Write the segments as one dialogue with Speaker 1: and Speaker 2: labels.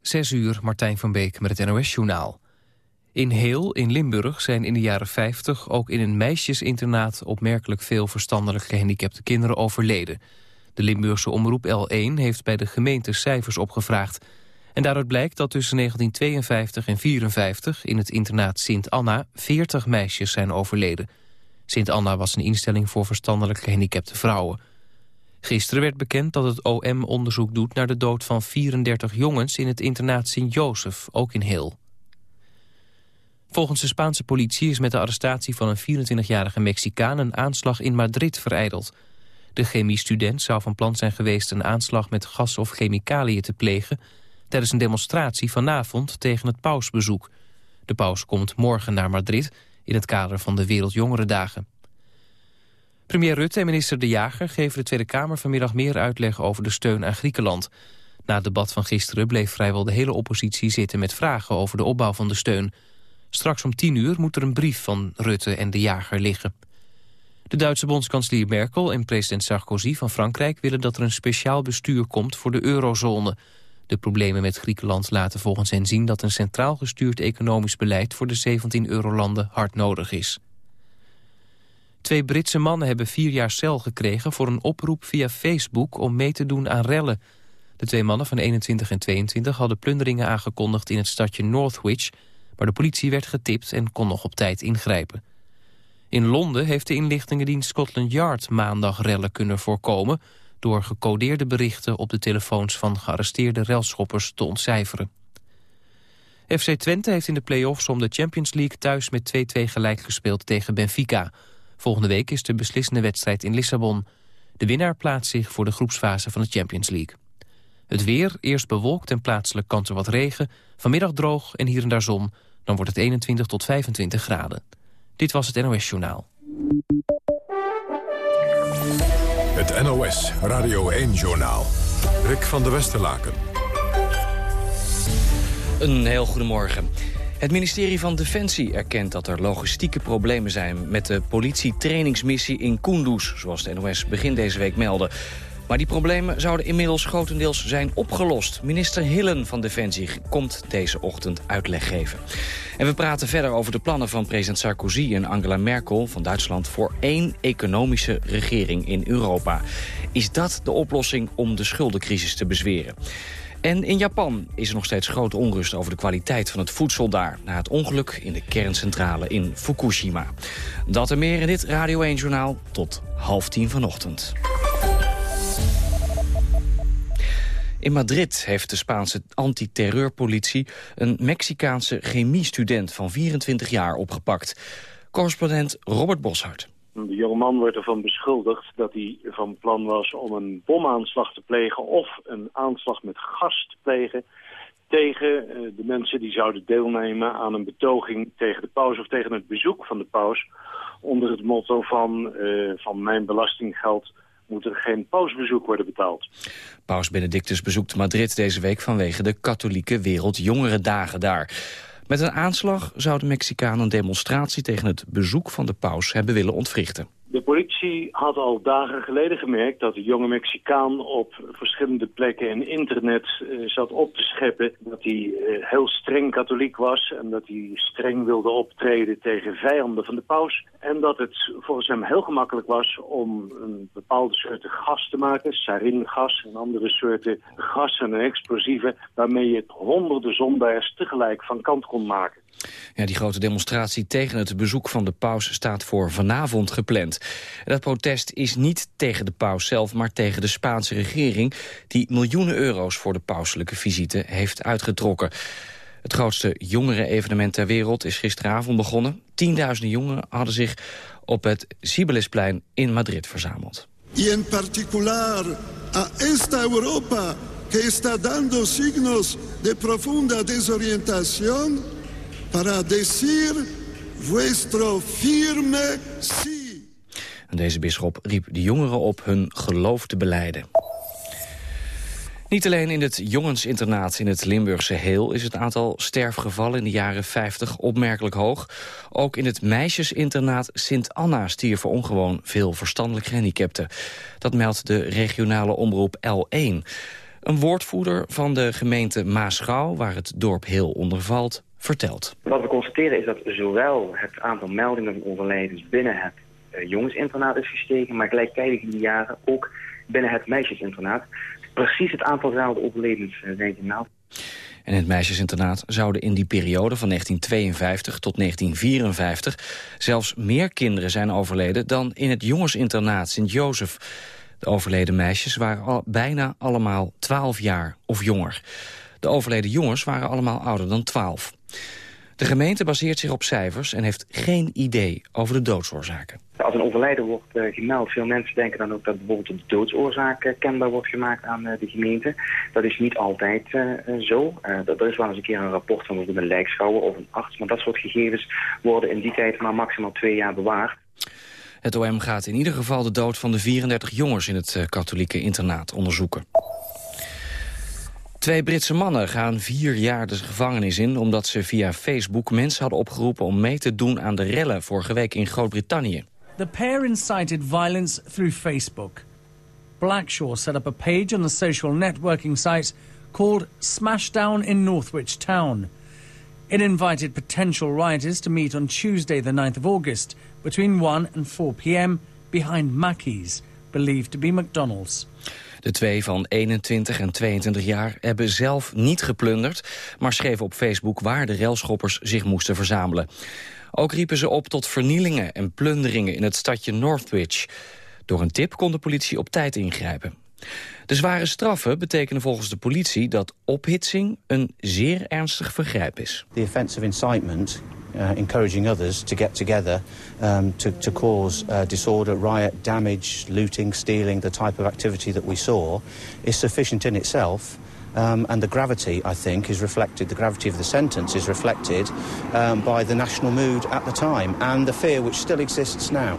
Speaker 1: Zes uur, Martijn van Beek met het NOS-journaal. In Heel in Limburg zijn in de jaren 50 ook in een meisjesinternaat... opmerkelijk veel verstandelijk gehandicapte kinderen overleden. De Limburgse omroep L1 heeft bij de gemeente cijfers opgevraagd. En daaruit blijkt dat tussen 1952 en 1954 in het internaat Sint Anna 40 meisjes zijn overleden. Sint Anna was een instelling voor verstandelijk gehandicapte vrouwen. Gisteren werd bekend dat het OM onderzoek doet naar de dood van 34 jongens in het internaat Sint-Josef, ook in Heel. Volgens de Spaanse politie is met de arrestatie van een 24-jarige Mexicaan een aanslag in Madrid vereideld. De chemiestudent zou van plan zijn geweest een aanslag met gas of chemicaliën te plegen tijdens een demonstratie vanavond tegen het pausbezoek. De paus komt morgen naar Madrid in het kader van de Wereldjongerendagen. Premier Rutte en minister De Jager geven de Tweede Kamer vanmiddag meer uitleg over de steun aan Griekenland. Na het debat van gisteren bleef vrijwel de hele oppositie zitten met vragen over de opbouw van de steun. Straks om tien uur moet er een brief van Rutte en De Jager liggen. De Duitse bondskanselier Merkel en president Sarkozy van Frankrijk willen dat er een speciaal bestuur komt voor de eurozone. De problemen met Griekenland laten volgens hen zien dat een centraal gestuurd economisch beleid voor de 17 eurolanden hard nodig is. Twee Britse mannen hebben vier jaar cel gekregen voor een oproep via Facebook om mee te doen aan rellen. De twee mannen van 21 en 22 hadden plunderingen aangekondigd in het stadje Northwich, maar de politie werd getipt en kon nog op tijd ingrijpen. In Londen heeft de inlichtingendienst Scotland Yard maandag rellen kunnen voorkomen... door gecodeerde berichten op de telefoons van gearresteerde relschoppers te ontcijferen. FC Twente heeft in de play-offs om de Champions League thuis met 2-2 gelijk gespeeld tegen Benfica. Volgende week is de beslissende wedstrijd in Lissabon. De winnaar plaatst zich voor de groepsfase van de Champions League. Het weer, eerst bewolkt en plaatselijk kans er wat regen. Vanmiddag droog en hier en daar zon. Dan wordt het 21 tot 25 graden. Dit was het NOS Journaal.
Speaker 2: Het NOS Radio 1 Journaal. Rick van der Westerlaken.
Speaker 3: Een heel goedemorgen. Het ministerie van Defensie erkent dat er logistieke problemen zijn... met de politietrainingsmissie in Kunduz, zoals de NOS begin deze week meldde. Maar die problemen zouden inmiddels grotendeels zijn opgelost. Minister Hillen van Defensie komt deze ochtend uitleg geven. En we praten verder over de plannen van president Sarkozy en Angela Merkel van Duitsland... voor één economische regering in Europa. Is dat de oplossing om de schuldencrisis te bezweren? En in Japan is er nog steeds grote onrust over de kwaliteit van het voedsel daar... na het ongeluk in de kerncentrale in Fukushima. Dat en meer in dit Radio 1-journaal tot half tien vanochtend. In Madrid heeft de Spaanse antiterreurpolitie een Mexicaanse chemiestudent van 24 jaar opgepakt. Correspondent Robert Boshart.
Speaker 4: De jongeman wordt ervan beschuldigd dat hij van plan was om een bomaanslag te plegen of een aanslag met gas te plegen tegen eh, de mensen die zouden deelnemen aan een betoging tegen de paus of tegen het bezoek van de paus onder het motto van, uh, van mijn belastinggeld moet er geen pausbezoek worden betaald.
Speaker 3: Paus Benedictus bezoekt Madrid deze week vanwege de katholieke wereldjongerendagen daar. Met een aanslag zou de Mexicaan een demonstratie tegen het bezoek van de paus hebben willen ontwrichten.
Speaker 4: De politie had al dagen geleden gemerkt dat de jonge Mexicaan op verschillende plekken in internet uh, zat op te scheppen. Dat hij uh, heel streng katholiek was en dat hij streng wilde optreden tegen vijanden van de paus. En dat het volgens hem heel gemakkelijk was om een bepaalde soorten gas te maken, saringas en andere soorten gassen en explosieven, waarmee je honderden zondaars tegelijk van kant kon maken.
Speaker 3: Ja, die grote demonstratie tegen het bezoek van de paus staat voor vanavond gepland. dat protest is niet tegen de paus zelf, maar tegen de Spaanse regering... die miljoenen euro's voor de pauselijke visite heeft uitgetrokken. Het grootste jongeren-evenement ter wereld is gisteravond begonnen. Tienduizenden jongeren hadden zich op het Sibelisplein in Madrid verzameld.
Speaker 5: Y en particular a esta Europa que está dando signos de profunda desorientación para decir vuestro firme sí.
Speaker 3: Deze bisschop riep de jongeren op hun geloof te beleiden. Niet alleen in het jongensinternaat in het Limburgse Heel... is het aantal sterfgevallen in de jaren 50 opmerkelijk hoog. Ook in het meisjesinternaat Sint Anna stierven ongewoon veel verstandelijk gehandicapten. Dat meldt de regionale omroep L1. Een woordvoerder van de gemeente Maasgouw, waar het dorp heel onder valt, vertelt.
Speaker 6: Wat we constateren is dat zowel het aantal meldingen van overlijdens binnen het uh, jongensinternaat is gestegen, maar gelijktijdig in die jaren ook binnen het meisjesinternaat. Precies het aantal overledens uh, zijn gemeld.
Speaker 3: En het meisjesinternaat zouden in die periode van 1952 tot 1954 zelfs meer kinderen zijn overleden dan in het jongensinternaat Sint-Jozef. De overleden meisjes waren al bijna allemaal 12 jaar of jonger. De overleden jongens waren allemaal ouder dan 12. De gemeente baseert zich op cijfers en heeft geen idee over de doodsoorzaken.
Speaker 6: Als een overlijden wordt uh, gemeld, veel mensen denken dan ook dat bijvoorbeeld de doodsoorzaak uh, kenbaar wordt gemaakt aan uh, de gemeente. Dat is niet altijd zo. er is wel eens een keer een rapport van bijvoorbeeld een lijkschouwer of een arts, maar dat soort gegevens worden in die tijd maar maximaal twee jaar bewaard.
Speaker 3: Het OM gaat in ieder geval de dood van de 34 jongens in het katholieke internaat onderzoeken. Twee Britse mannen gaan vier jaar de gevangenis in... omdat ze via Facebook mensen hadden opgeroepen om mee te doen aan de rellen vorige week in Groot-Brittannië.
Speaker 7: The pair incited violence through Facebook. Blackshaw set up a page on the social networking site called Smashdown in Northwich Town. It invited potential rioters to meet on Tuesday the 9th of August between 1 and 4 p.m. behind Mackey's, believed to be McDonald's.
Speaker 3: De twee van 21 en 22 jaar hebben zelf niet geplunderd... maar schreven op Facebook waar de railschoppers zich moesten verzamelen. Ook riepen ze op tot vernielingen en plunderingen in het stadje Northwich. Door een tip kon de politie op tijd ingrijpen. De zware straffen betekenen volgens de politie dat ophitsing een zeer ernstig vergrijp is.
Speaker 8: The incitement, uh, encouraging others to get together um, to, to cause uh, disorder, riot, damage, looting, stealing, the type of activity that we saw, is sufficient in itself. Um, and the gravity, I think, is reflected, the gravity of the sentence is reflected um, by the national mood at the time and the fear which still exists now.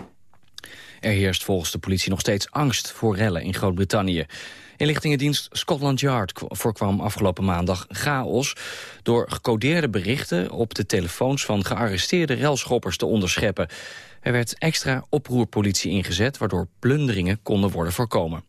Speaker 3: Er heerst volgens de politie nog steeds angst voor rellen in Groot-Brittannië. Inlichtingendienst Scotland Yard voorkwam afgelopen maandag chaos... door gecodeerde berichten op de telefoons van gearresteerde relschoppers te onderscheppen. Er werd extra oproerpolitie ingezet... waardoor plunderingen konden worden voorkomen.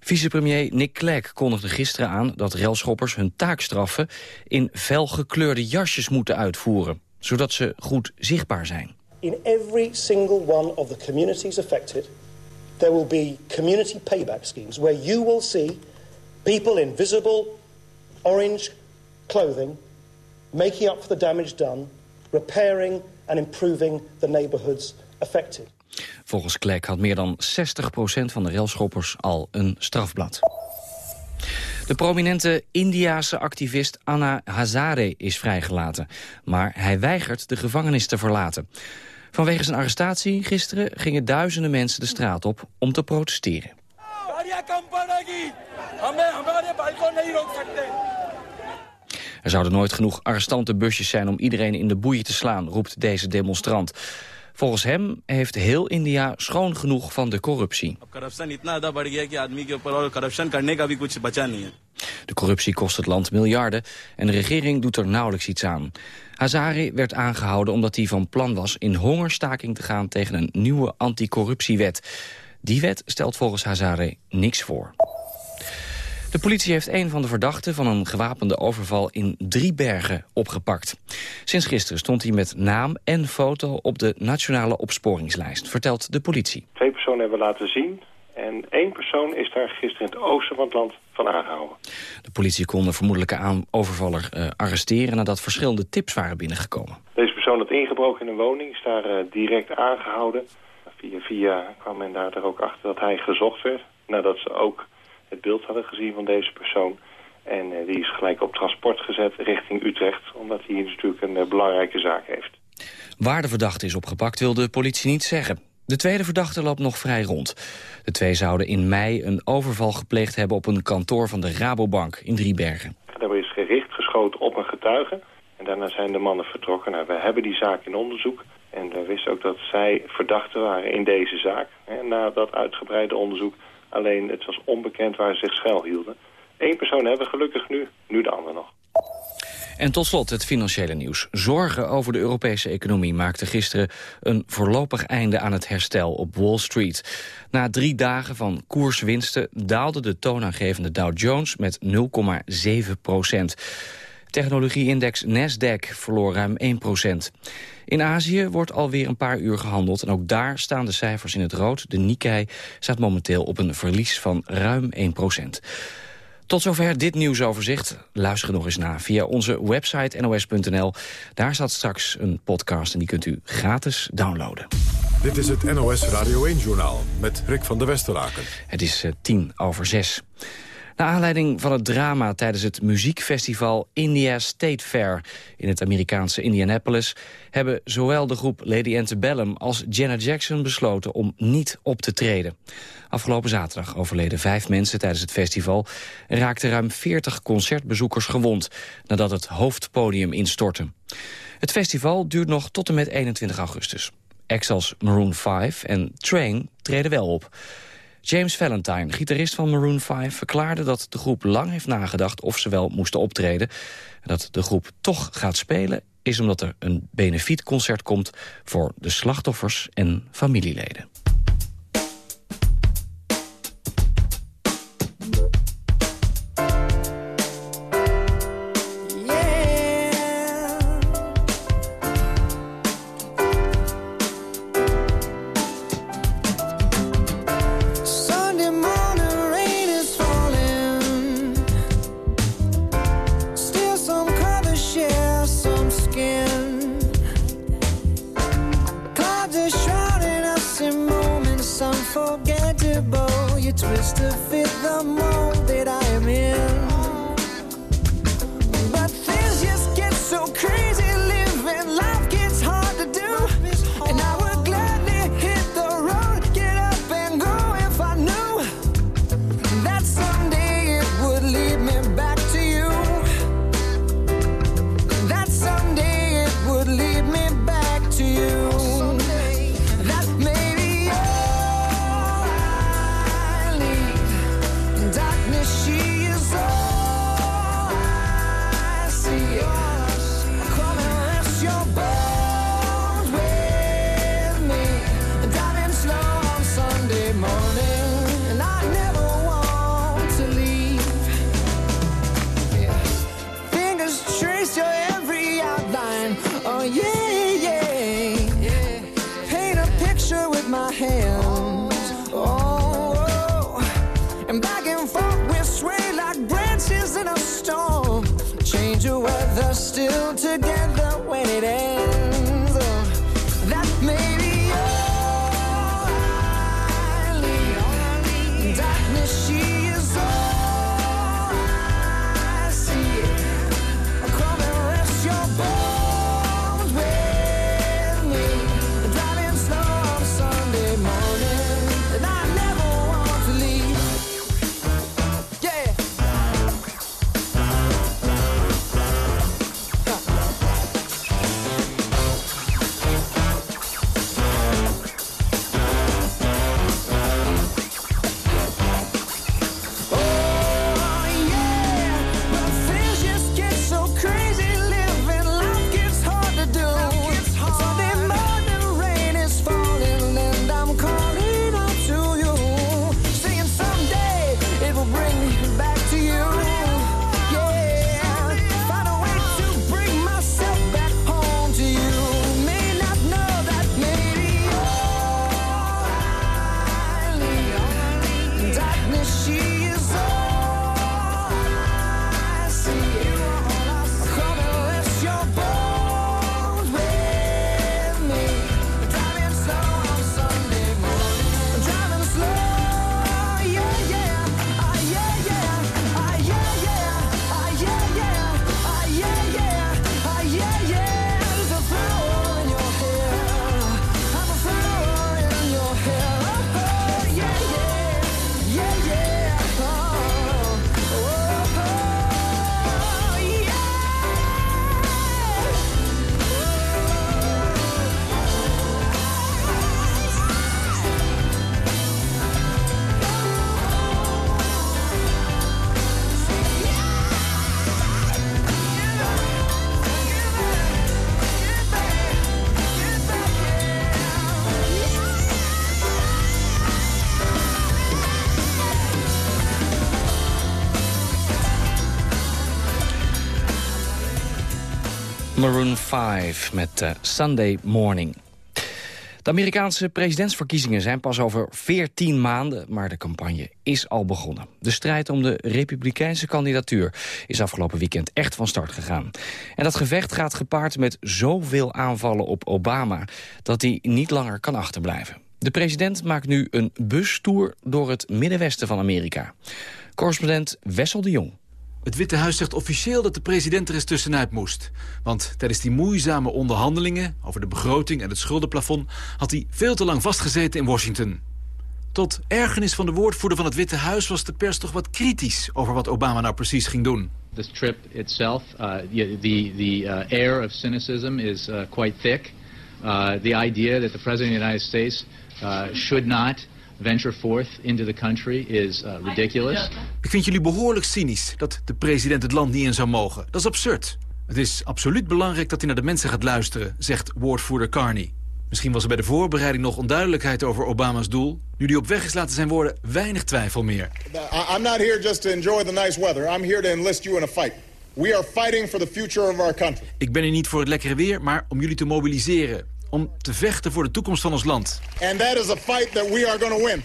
Speaker 3: Vicepremier Nick Clegg kondigde gisteren aan dat relschoppers hun taakstraffen in felgekleurde jasjes moeten uitvoeren, zodat ze goed zichtbaar zijn.
Speaker 9: In every single one of the communities affected, there will be community payback schemes where you will see people in visible orange clothing making up for the damage done, repairing and improving the neighborhoods affected.
Speaker 3: Volgens Klek had meer dan 60% van de railschoppers al een strafblad. De prominente Indiase activist Anna Hazare is vrijgelaten. Maar hij weigert de gevangenis te verlaten. Vanwege zijn arrestatie gisteren gingen duizenden mensen de straat op om te protesteren. Er zouden nooit genoeg arrestantenbusjes zijn om iedereen in de boeien te slaan, roept deze demonstrant. Volgens hem heeft heel India schoon genoeg van de corruptie. De corruptie kost het land miljarden en de regering doet er nauwelijks iets aan. Hazare werd aangehouden omdat hij van plan was in hongerstaking te gaan tegen een nieuwe anticorruptiewet. Die wet stelt volgens Hazare niks voor. De politie heeft een van de verdachten van een gewapende overval in Driebergen opgepakt. Sinds gisteren stond hij met naam en foto op de nationale opsporingslijst, vertelt de politie.
Speaker 10: Twee personen hebben laten zien en één persoon is daar gisteren in het oosten van het land van aangehouden.
Speaker 3: De politie kon de vermoedelijke overvaller uh, arresteren nadat verschillende tips waren binnengekomen.
Speaker 10: Deze persoon had ingebroken in een woning, is daar uh, direct aangehouden. Via via kwam men daar ook achter dat hij gezocht werd. Nadat ze ook het beeld hadden gezien van deze persoon. En uh, die is gelijk op transport gezet richting Utrecht, omdat hij hier natuurlijk een belangrijke zaak heeft.
Speaker 3: Waar de verdachte is opgepakt wil de politie niet zeggen. De tweede verdachte loopt nog vrij rond. De twee zouden in mei een overval gepleegd hebben op een kantoor van de Rabobank in Driebergen.
Speaker 10: Daarbij is gericht geschoten op een getuige. En daarna zijn de mannen vertrokken. Nou, we hebben die zaak in onderzoek. En we wisten ook dat zij verdachten waren in deze zaak. En na dat uitgebreide onderzoek Alleen het was onbekend waar ze zich schuilhielden. Eén persoon hebben we gelukkig nu, nu de ander nog.
Speaker 11: En tot slot het financiële nieuws. Zorgen over de Europese economie maakten gisteren een voorlopig einde aan het herstel op Wall Street. Na drie dagen van koerswinsten daalde de toonaangevende Dow Jones met 0,7 procent. Technologieindex Nasdaq verloor ruim 1 procent. In Azië wordt alweer een paar uur gehandeld en ook daar staan de cijfers in het rood. De Nikkei staat momenteel op een verlies van ruim 1 procent. Tot zover dit nieuwsoverzicht. Luister nog eens na via onze website nos.nl. Daar staat straks een podcast en die kunt u gratis downloaden.
Speaker 2: Dit is het NOS Radio 1-journaal met Rick van der Westeraken.
Speaker 11: Het is uh, tien over zes. Naar aanleiding van het drama tijdens het muziekfestival India State Fair in het Amerikaanse Indianapolis hebben zowel de groep Lady Antebellum als Janet Jackson besloten om niet op te treden. Afgelopen zaterdag overleden vijf mensen tijdens het festival en raakten ruim 40 concertbezoekers gewond nadat het hoofdpodium instortte. Het festival duurt nog tot en met 21 augustus. Als Maroon 5 en Train treden wel op. James Valentine, gitarist van Maroon 5, verklaarde dat de groep lang heeft nagedacht of ze wel moesten optreden. En dat de groep toch gaat spelen is omdat er een benefietconcert komt voor de slachtoffers en familieleden.
Speaker 3: Maroon 5 met uh, Sunday Morning. De Amerikaanse presidentsverkiezingen zijn pas over 14 maanden... maar de campagne is al begonnen. De strijd om de republikeinse kandidatuur is afgelopen weekend echt van start gegaan. En dat gevecht gaat gepaard met zoveel aanvallen op Obama... dat hij niet langer kan achterblijven. De president maakt nu een bustour door het middenwesten van Amerika. Correspondent Wessel de Jong.
Speaker 12: Het Witte Huis zegt officieel dat de president er eens tussenuit moest. Want tijdens die moeizame onderhandelingen over de begroting en het schuldenplafond... had hij veel te lang vastgezeten in Washington. Tot ergernis van de woordvoerder van het Witte Huis was de pers toch wat kritisch... over wat Obama nou precies ging doen.
Speaker 13: This trip itself, uh, the, the uh, air of cynicism is uh, quite thick. Uh, the idea that the president of the United States uh, should not venture forth into the country is uh, ridiculous.
Speaker 12: Ik vind jullie behoorlijk cynisch dat de president het land niet in zou mogen. Dat is absurd. Het is absoluut belangrijk dat hij naar de mensen gaat luisteren, zegt woordvoerder Carney. Misschien was er bij de voorbereiding nog onduidelijkheid over Obama's doel. Nu die op weg is laten zijn woorden, weinig twijfel meer.
Speaker 14: I'm not here just to enjoy the nice weather. I'm here to enlist you in a fight. We are fighting for the future of our country.
Speaker 12: Ik ben hier niet voor het lekkere weer, maar om jullie te mobiliseren om te vechten voor de toekomst van ons land.
Speaker 14: And that is a fight that we are going to win.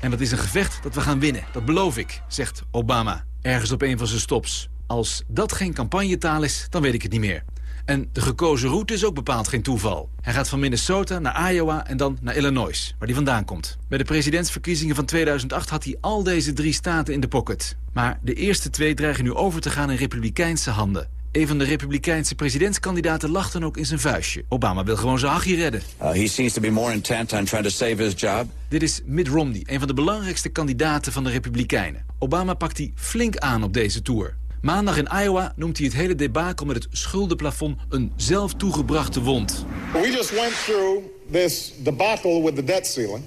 Speaker 12: En dat is een gevecht dat we gaan winnen, dat beloof ik, zegt Obama, ergens op een van zijn stops. Als dat geen campagnetaal is, dan weet ik het niet meer. En de gekozen route is ook bepaald geen toeval. Hij gaat van Minnesota naar Iowa en dan naar Illinois, waar hij vandaan komt. Bij de presidentsverkiezingen van 2008 had hij al deze drie staten in de pocket. Maar de eerste twee dreigen nu over te gaan in republikeinse handen. Een van de republikeinse presidentskandidaten lacht dan ook in zijn vuistje. Obama wil gewoon zijn hachje redden.
Speaker 15: Uh, he seems to be more intent on trying to save his job.
Speaker 12: Dit is Mitt Romney, een van de belangrijkste kandidaten van de republikeinen. Obama pakt hij flink aan op deze tour. Maandag in Iowa noemt hij het hele debakel met het schuldenplafond een zelf toegebrachte wond.
Speaker 14: We just went through this debacle with the debt ceiling.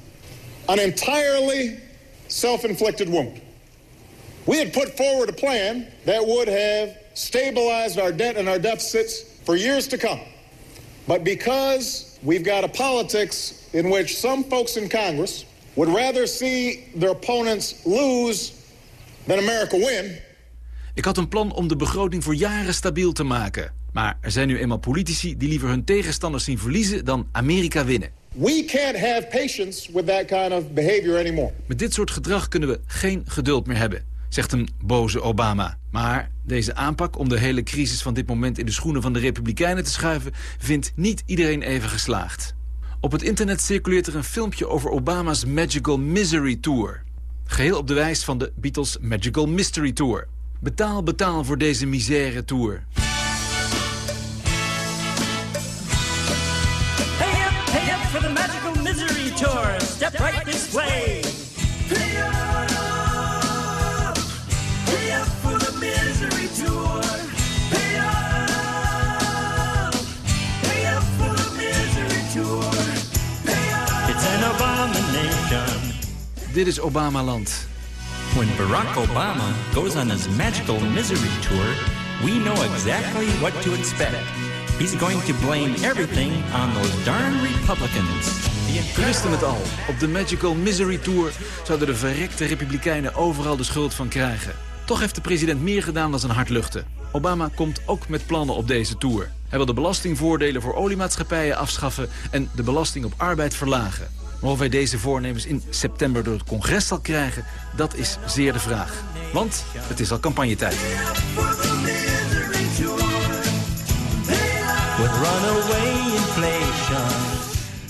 Speaker 14: An entirely self-inflicted wound. We had put forward a plan that would have stabilized our debt and our deficits for years to come. But because we've got a politics in which some folks in Congress would rather see their opponents lose than America win.
Speaker 12: Ik had een plan om de begroting voor jaren stabiel te maken. Maar er zijn nu eenmaal politici die liever hun tegenstanders zien verliezen dan Amerika winnen.
Speaker 14: We can't have patience with that kind of behavior anymore.
Speaker 12: Met dit soort gedrag kunnen we geen geduld meer hebben zegt een boze Obama. Maar deze aanpak om de hele crisis van dit moment in de schoenen van de Republikeinen te schuiven... vindt niet iedereen even geslaagd. Op het internet circuleert er een filmpje over Obama's Magical Misery Tour. Geheel op de wijs van de Beatles Magical Mystery Tour. Betaal, betaal voor deze misère tour. Dit is Obama-land.
Speaker 16: When Barack Obama goes on his magical misery tour, we know exactly what to expect. He's going to blame everything on those darn Republicans.
Speaker 12: We wisten het al. Op de Magical Misery Tour zouden de verrekte republikeinen overal de schuld van krijgen. Toch heeft de president meer gedaan dan zijn hart luchten. Obama komt ook met plannen op deze tour. Hij wil de belastingvoordelen voor oliemaatschappijen afschaffen en de belasting op arbeid verlagen. Maar of hij deze voornemens in september door het congres zal krijgen, dat is zeer de vraag. Want het is al campagnetijd.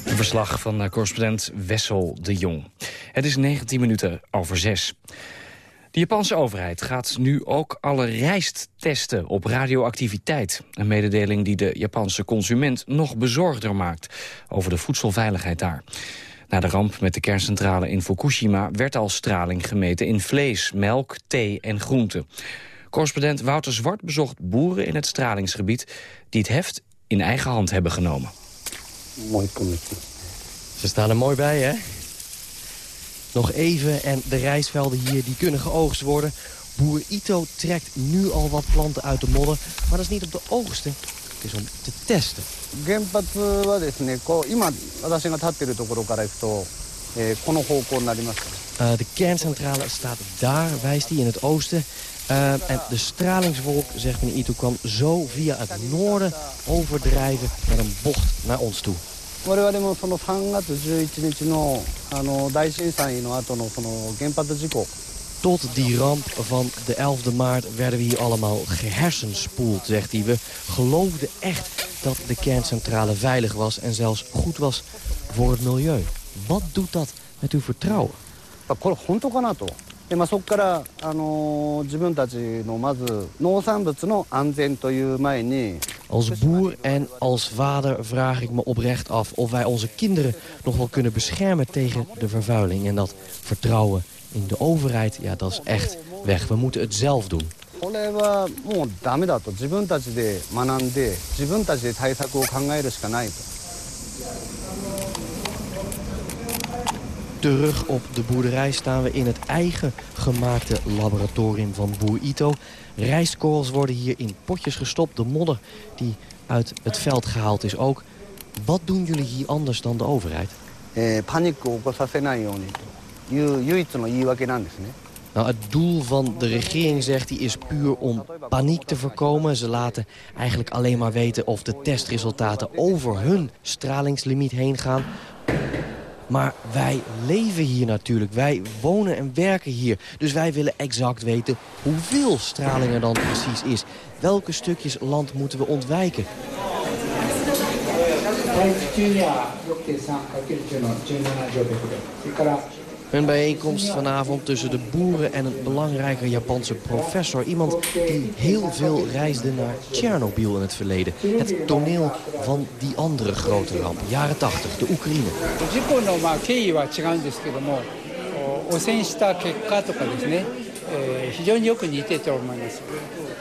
Speaker 3: Een verslag van eh, correspondent Wessel de Jong. Het is 19 minuten over 6. De Japanse overheid gaat nu ook alle rijst testen op radioactiviteit. Een mededeling die de Japanse consument nog bezorgder maakt over de voedselveiligheid daar. Na de ramp met de kerncentrale in Fukushima werd al straling gemeten in vlees, melk, thee en groenten. Correspondent Wouter Zwart bezocht boeren in het stralingsgebied die het heft in eigen hand hebben genomen.
Speaker 17: Mooi kommetje. Ze staan er mooi bij, hè? Nog even en de rijstvelden hier die kunnen geoogst worden. Boer Ito trekt nu al wat planten uit de modder. Maar dat is niet op de oogsten Het is om te testen. Uh, de kerncentrale staat daar, wijst hij in het oosten. Uh, en de stralingswolk, zegt meneer Ito, kwam zo via het noorden overdrijven met een bocht naar ons toe.
Speaker 18: 我々もその3月11日のあの大震災の後のその原発事故
Speaker 17: Tot die ramp van de 11e maart werden we hier allemaal gehersenspoeld, zegt hij. We geloofden echt dat de kerncentrale veilig was en zelfs goed was voor het milieu. Wat doet dat met uw vertrouwen?
Speaker 18: Dat でまあ、そこからあの自分たちのまず農産物の安全という前に
Speaker 17: Als boer en als vader vraag ik me oprecht af of wij onze kinderen nog wel kunnen beschermen tegen de vervuiling. En dat vertrouwen in de overheid, ja, dat is echt weg. We moeten het zelf doen.
Speaker 18: これはもうダメだと自分たちで学んで自分たちで対策を考えるしかないと。
Speaker 17: Terug op de boerderij staan we in het eigen gemaakte laboratorium van boer Ito. Rijstkorrels worden hier in potjes gestopt. De modder die uit het veld gehaald is ook. Wat doen jullie hier anders dan de overheid?
Speaker 18: Eh, paniek nou,
Speaker 17: het doel van de regering, zegt hij, is puur om paniek te voorkomen. Ze laten eigenlijk alleen maar weten of de testresultaten over hun stralingslimiet heen gaan. Maar wij leven hier natuurlijk. Wij wonen en werken hier. Dus wij willen exact weten hoeveel straling er dan precies is. Welke stukjes land moeten we ontwijken? Een bijeenkomst vanavond tussen de boeren en een belangrijke Japanse professor. Iemand die heel veel reisde naar Tsjernobyl in het verleden. Het toneel van die andere grote ramp, jaren 80, de Oekraïne.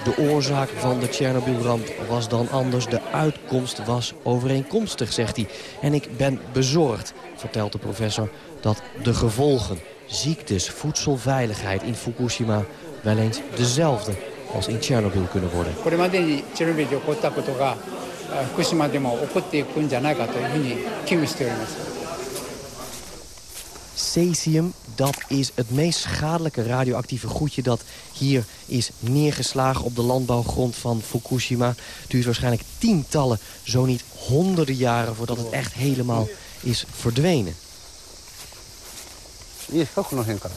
Speaker 17: De oorzaak van de Tsjernobyl-ramp was dan anders. De uitkomst was overeenkomstig, zegt hij. En ik ben bezorgd, vertelt de professor, dat de gevolgen, ziektes, voedselveiligheid in Fukushima wel eens dezelfde als in Tsjernobyl kunnen worden. Cesium, dat is het meest schadelijke radioactieve goedje... dat hier is neergeslagen op de landbouwgrond van Fukushima. Het duurt waarschijnlijk tientallen, zo niet honderden jaren... voordat het echt helemaal is verdwenen.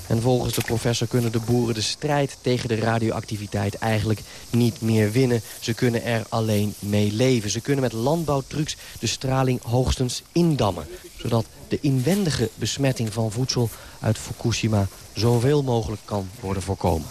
Speaker 17: En volgens de professor kunnen de boeren de strijd tegen de radioactiviteit eigenlijk niet meer winnen. Ze kunnen er alleen mee leven. Ze kunnen met landbouwtrucs de straling hoogstens indammen. Zodat de inwendige besmetting van voedsel uit Fukushima zoveel mogelijk kan worden voorkomen.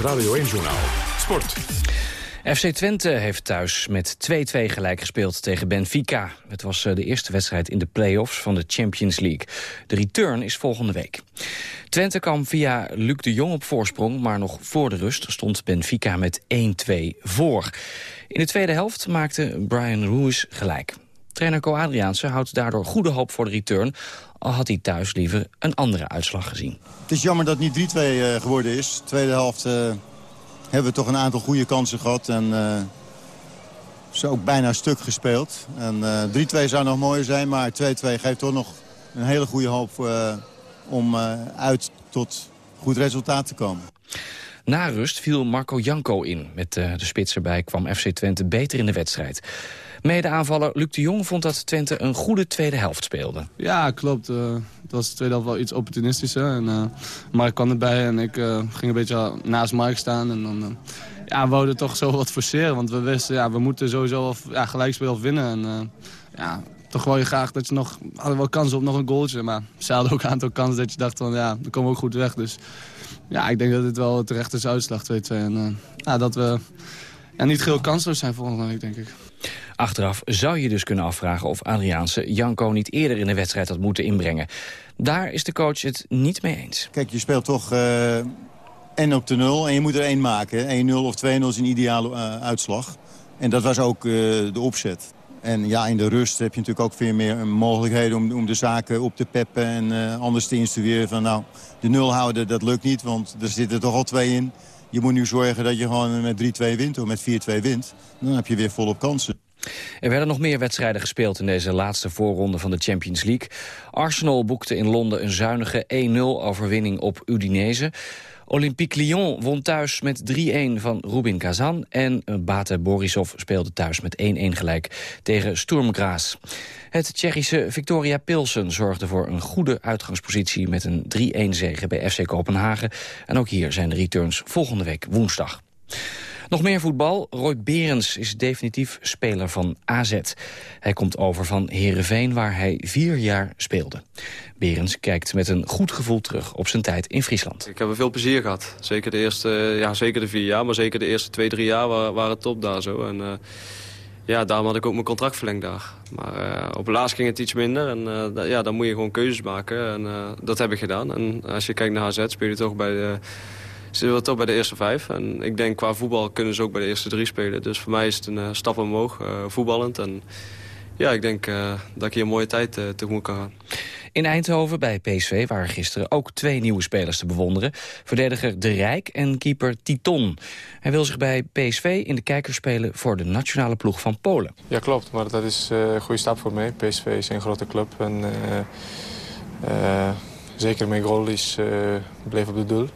Speaker 2: Radio 1-journaal. Sport.
Speaker 3: FC Twente heeft thuis met 2-2 gelijk gespeeld tegen Benfica. Het was eh, de eerste wedstrijd in de play-offs van de Champions League. De return is volgende week. Twente kwam via Luc de Jong op voorsprong... maar nog voor de rust stond Benfica met 1-2 voor. In de tweede helft maakte Brian Ruiz gelijk. Trainer Co Adriaanse houdt daardoor goede hoop voor de return... al had hij thuis liever een andere uitslag gezien.
Speaker 19: Het is jammer dat het niet 3-2 uh, geworden is. De tweede helft uh, hebben we toch een aantal goede kansen gehad. En uh, ze ook bijna stuk gespeeld. En 3-2 zou nog mooier zijn, maar 2-2 geeft toch nog een hele goede hoop... om uit tot goed resultaat te komen.
Speaker 3: Na rust viel Marco Janko in. Met de spits erbij kwam FC Twente beter in de wedstrijd. Mede-aanvaller Luc de Jong vond dat Twente een goede tweede helft speelde.
Speaker 20: Ja, klopt. Uh, het was de tweede helft wel iets opportunistischer. En, uh, Mark kwam erbij en ik uh, ging een beetje naast Mark staan. En dan ja, we wouden toch zo wat forceren. Want we wisten, ja, we moeten sowieso of, ja, gelijk spelen of winnen. En, ja, toch wil je graag dat je nog... hadden wel kansen op nog een goaltje. Maar ze hadden ook een aantal kansen dat je dacht van... ja, dan komen we ook goed weg. Dus ja, ik denk dat dit wel terecht is uitslag 2-2. En ja, dat we ja, niet geheel kansloos zijn volgende week, denk ik.
Speaker 3: Achteraf zou je dus kunnen afvragen of Adriaanse Janko niet eerder in de wedstrijd had moeten inbrengen. Daar is de coach het niet mee eens.
Speaker 19: Kijk, je speelt toch uh, en op de nul en je moet er één maken. 1-0 of 2-0 is een ideale uh, uitslag. En dat was ook uh, de opzet. En ja, in de rust heb je natuurlijk ook veel meer mogelijkheden om, om de zaken op te peppen en anders te instrueren van nou, de nul houden, dat lukt niet, want er zitten toch al twee in. Je moet nu zorgen dat je gewoon met 3-2 wint of met 4-2 wint. Dan heb je weer volop kansen.
Speaker 3: Er werden nog meer wedstrijden gespeeld in deze laatste voorronde van de Champions League. Arsenal boekte in Londen een zuinige 1-0 overwinning op Udinese. Olympique Lyon won thuis met 3-1 van Rubin Kazan... en Bate Borisov speelde thuis met 1-1 gelijk tegen Sturm. Het Tsjechische Victoria Pilsen zorgde voor een goede uitgangspositie... met een 3-1 zege bij FC Kopenhagen. En ook hier zijn de returns volgende week woensdag. Nog meer voetbal. Roy Berens is definitief speler van AZ. Hij komt over van Heerenveen, waar hij vier jaar speelde. Berens kijkt met een goed gevoel terug op zijn tijd in Friesland.
Speaker 21: Ik heb er veel plezier gehad. Zeker de eerste, ja, zeker de vier jaar, maar zeker de eerste twee, drie jaar waren, waren top daar zo. En, uh, ja, daarom had ik ook mijn contract verlengd daar. Maar uh, op het laatst ging het iets minder. En ja, dan moet je gewoon keuzes maken. En dat heb ik gedaan. En als je kijkt naar HZ, speel je toch bij de ze willen toch bij de eerste vijf. En ik denk qua voetbal kunnen ze ook bij de eerste drie spelen. Dus voor mij is het een uh, stap omhoog, uh, voetballend. En ja, ik denk uh, dat ik hier een mooie tijd tegemoet kan gaan.
Speaker 3: In Eindhoven bij PSV waren gisteren ook twee nieuwe spelers te bewonderen. Verdediger De Rijk en keeper Titon. Hij wil zich bij PSV in de kijker spelen voor de nationale ploeg van Polen.
Speaker 22: Ja, klopt. Maar dat is een goede stap voor mij. PSV is een grote club. En zeker mijn goal is, bleef op het doel.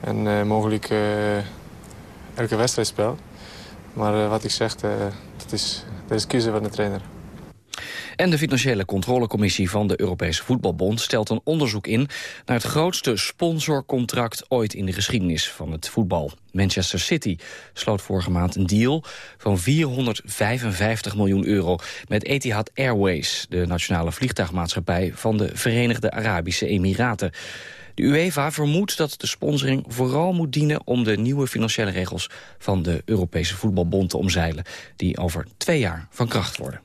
Speaker 22: En uh, mogelijk uh, elke wedstrijd speel. Maar uh, wat ik zeg, dat, is, dat is kiezen van de trainer.
Speaker 3: En de Financiële Controlecommissie van de Europese Voetbalbond stelt een onderzoek in naar het grootste sponsorcontract ooit in de geschiedenis van het voetbal. Manchester City sloot vorige maand een deal van 455 miljoen euro met Etihad Airways, de nationale vliegtuigmaatschappij van de Verenigde Arabische Emiraten. De UEFA vermoedt dat de sponsoring vooral moet dienen om de nieuwe financiële regels van de Europese Voetbalbond te omzeilen, die over twee jaar van kracht worden.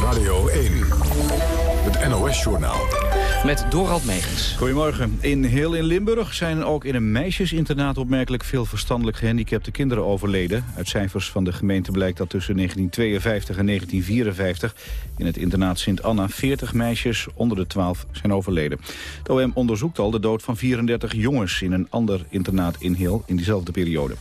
Speaker 2: Radio 1, het NOS-journaal.
Speaker 3: Met Dorald Megens.
Speaker 23: Goedemorgen. In heel in Limburg zijn ook in een meisjesinternaat opmerkelijk veel verstandelijk gehandicapte kinderen overleden. Uit cijfers van de gemeente blijkt dat tussen 1952 en 1954 in het internaat Sint-Anna 40 meisjes onder de 12 zijn overleden. Het OM onderzoekt al de dood van 34 jongens in een ander internaat in Heel in diezelfde periode.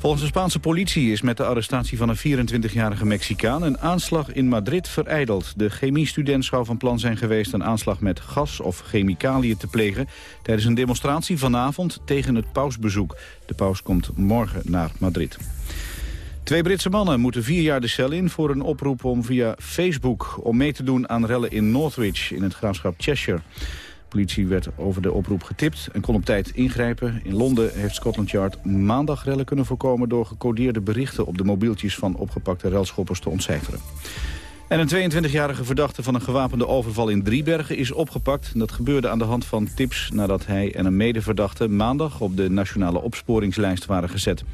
Speaker 23: Volgens de Spaanse politie is met de arrestatie van een 24-jarige Mexicaan een aanslag in Madrid vereideld. De chemiestudent zou van plan zijn geweest een aanslag met gas of chemicaliën te plegen tijdens een demonstratie vanavond tegen het pausbezoek. De paus komt morgen naar Madrid. Twee Britse mannen moeten vier jaar de cel in voor een oproep om via Facebook om mee te doen aan rellen in Northwich in het graafschap Cheshire politie werd over de oproep getipt en kon op tijd ingrijpen. In Londen heeft Scotland Yard maandag rellen kunnen voorkomen... door gecodeerde berichten op de mobieltjes van opgepakte relschoppers te ontcijferen. En een 22-jarige verdachte van een gewapende overval in Driebergen is opgepakt. Dat gebeurde aan de hand van tips nadat hij en een medeverdachte maandag op de nationale opsporingslijst waren gezet.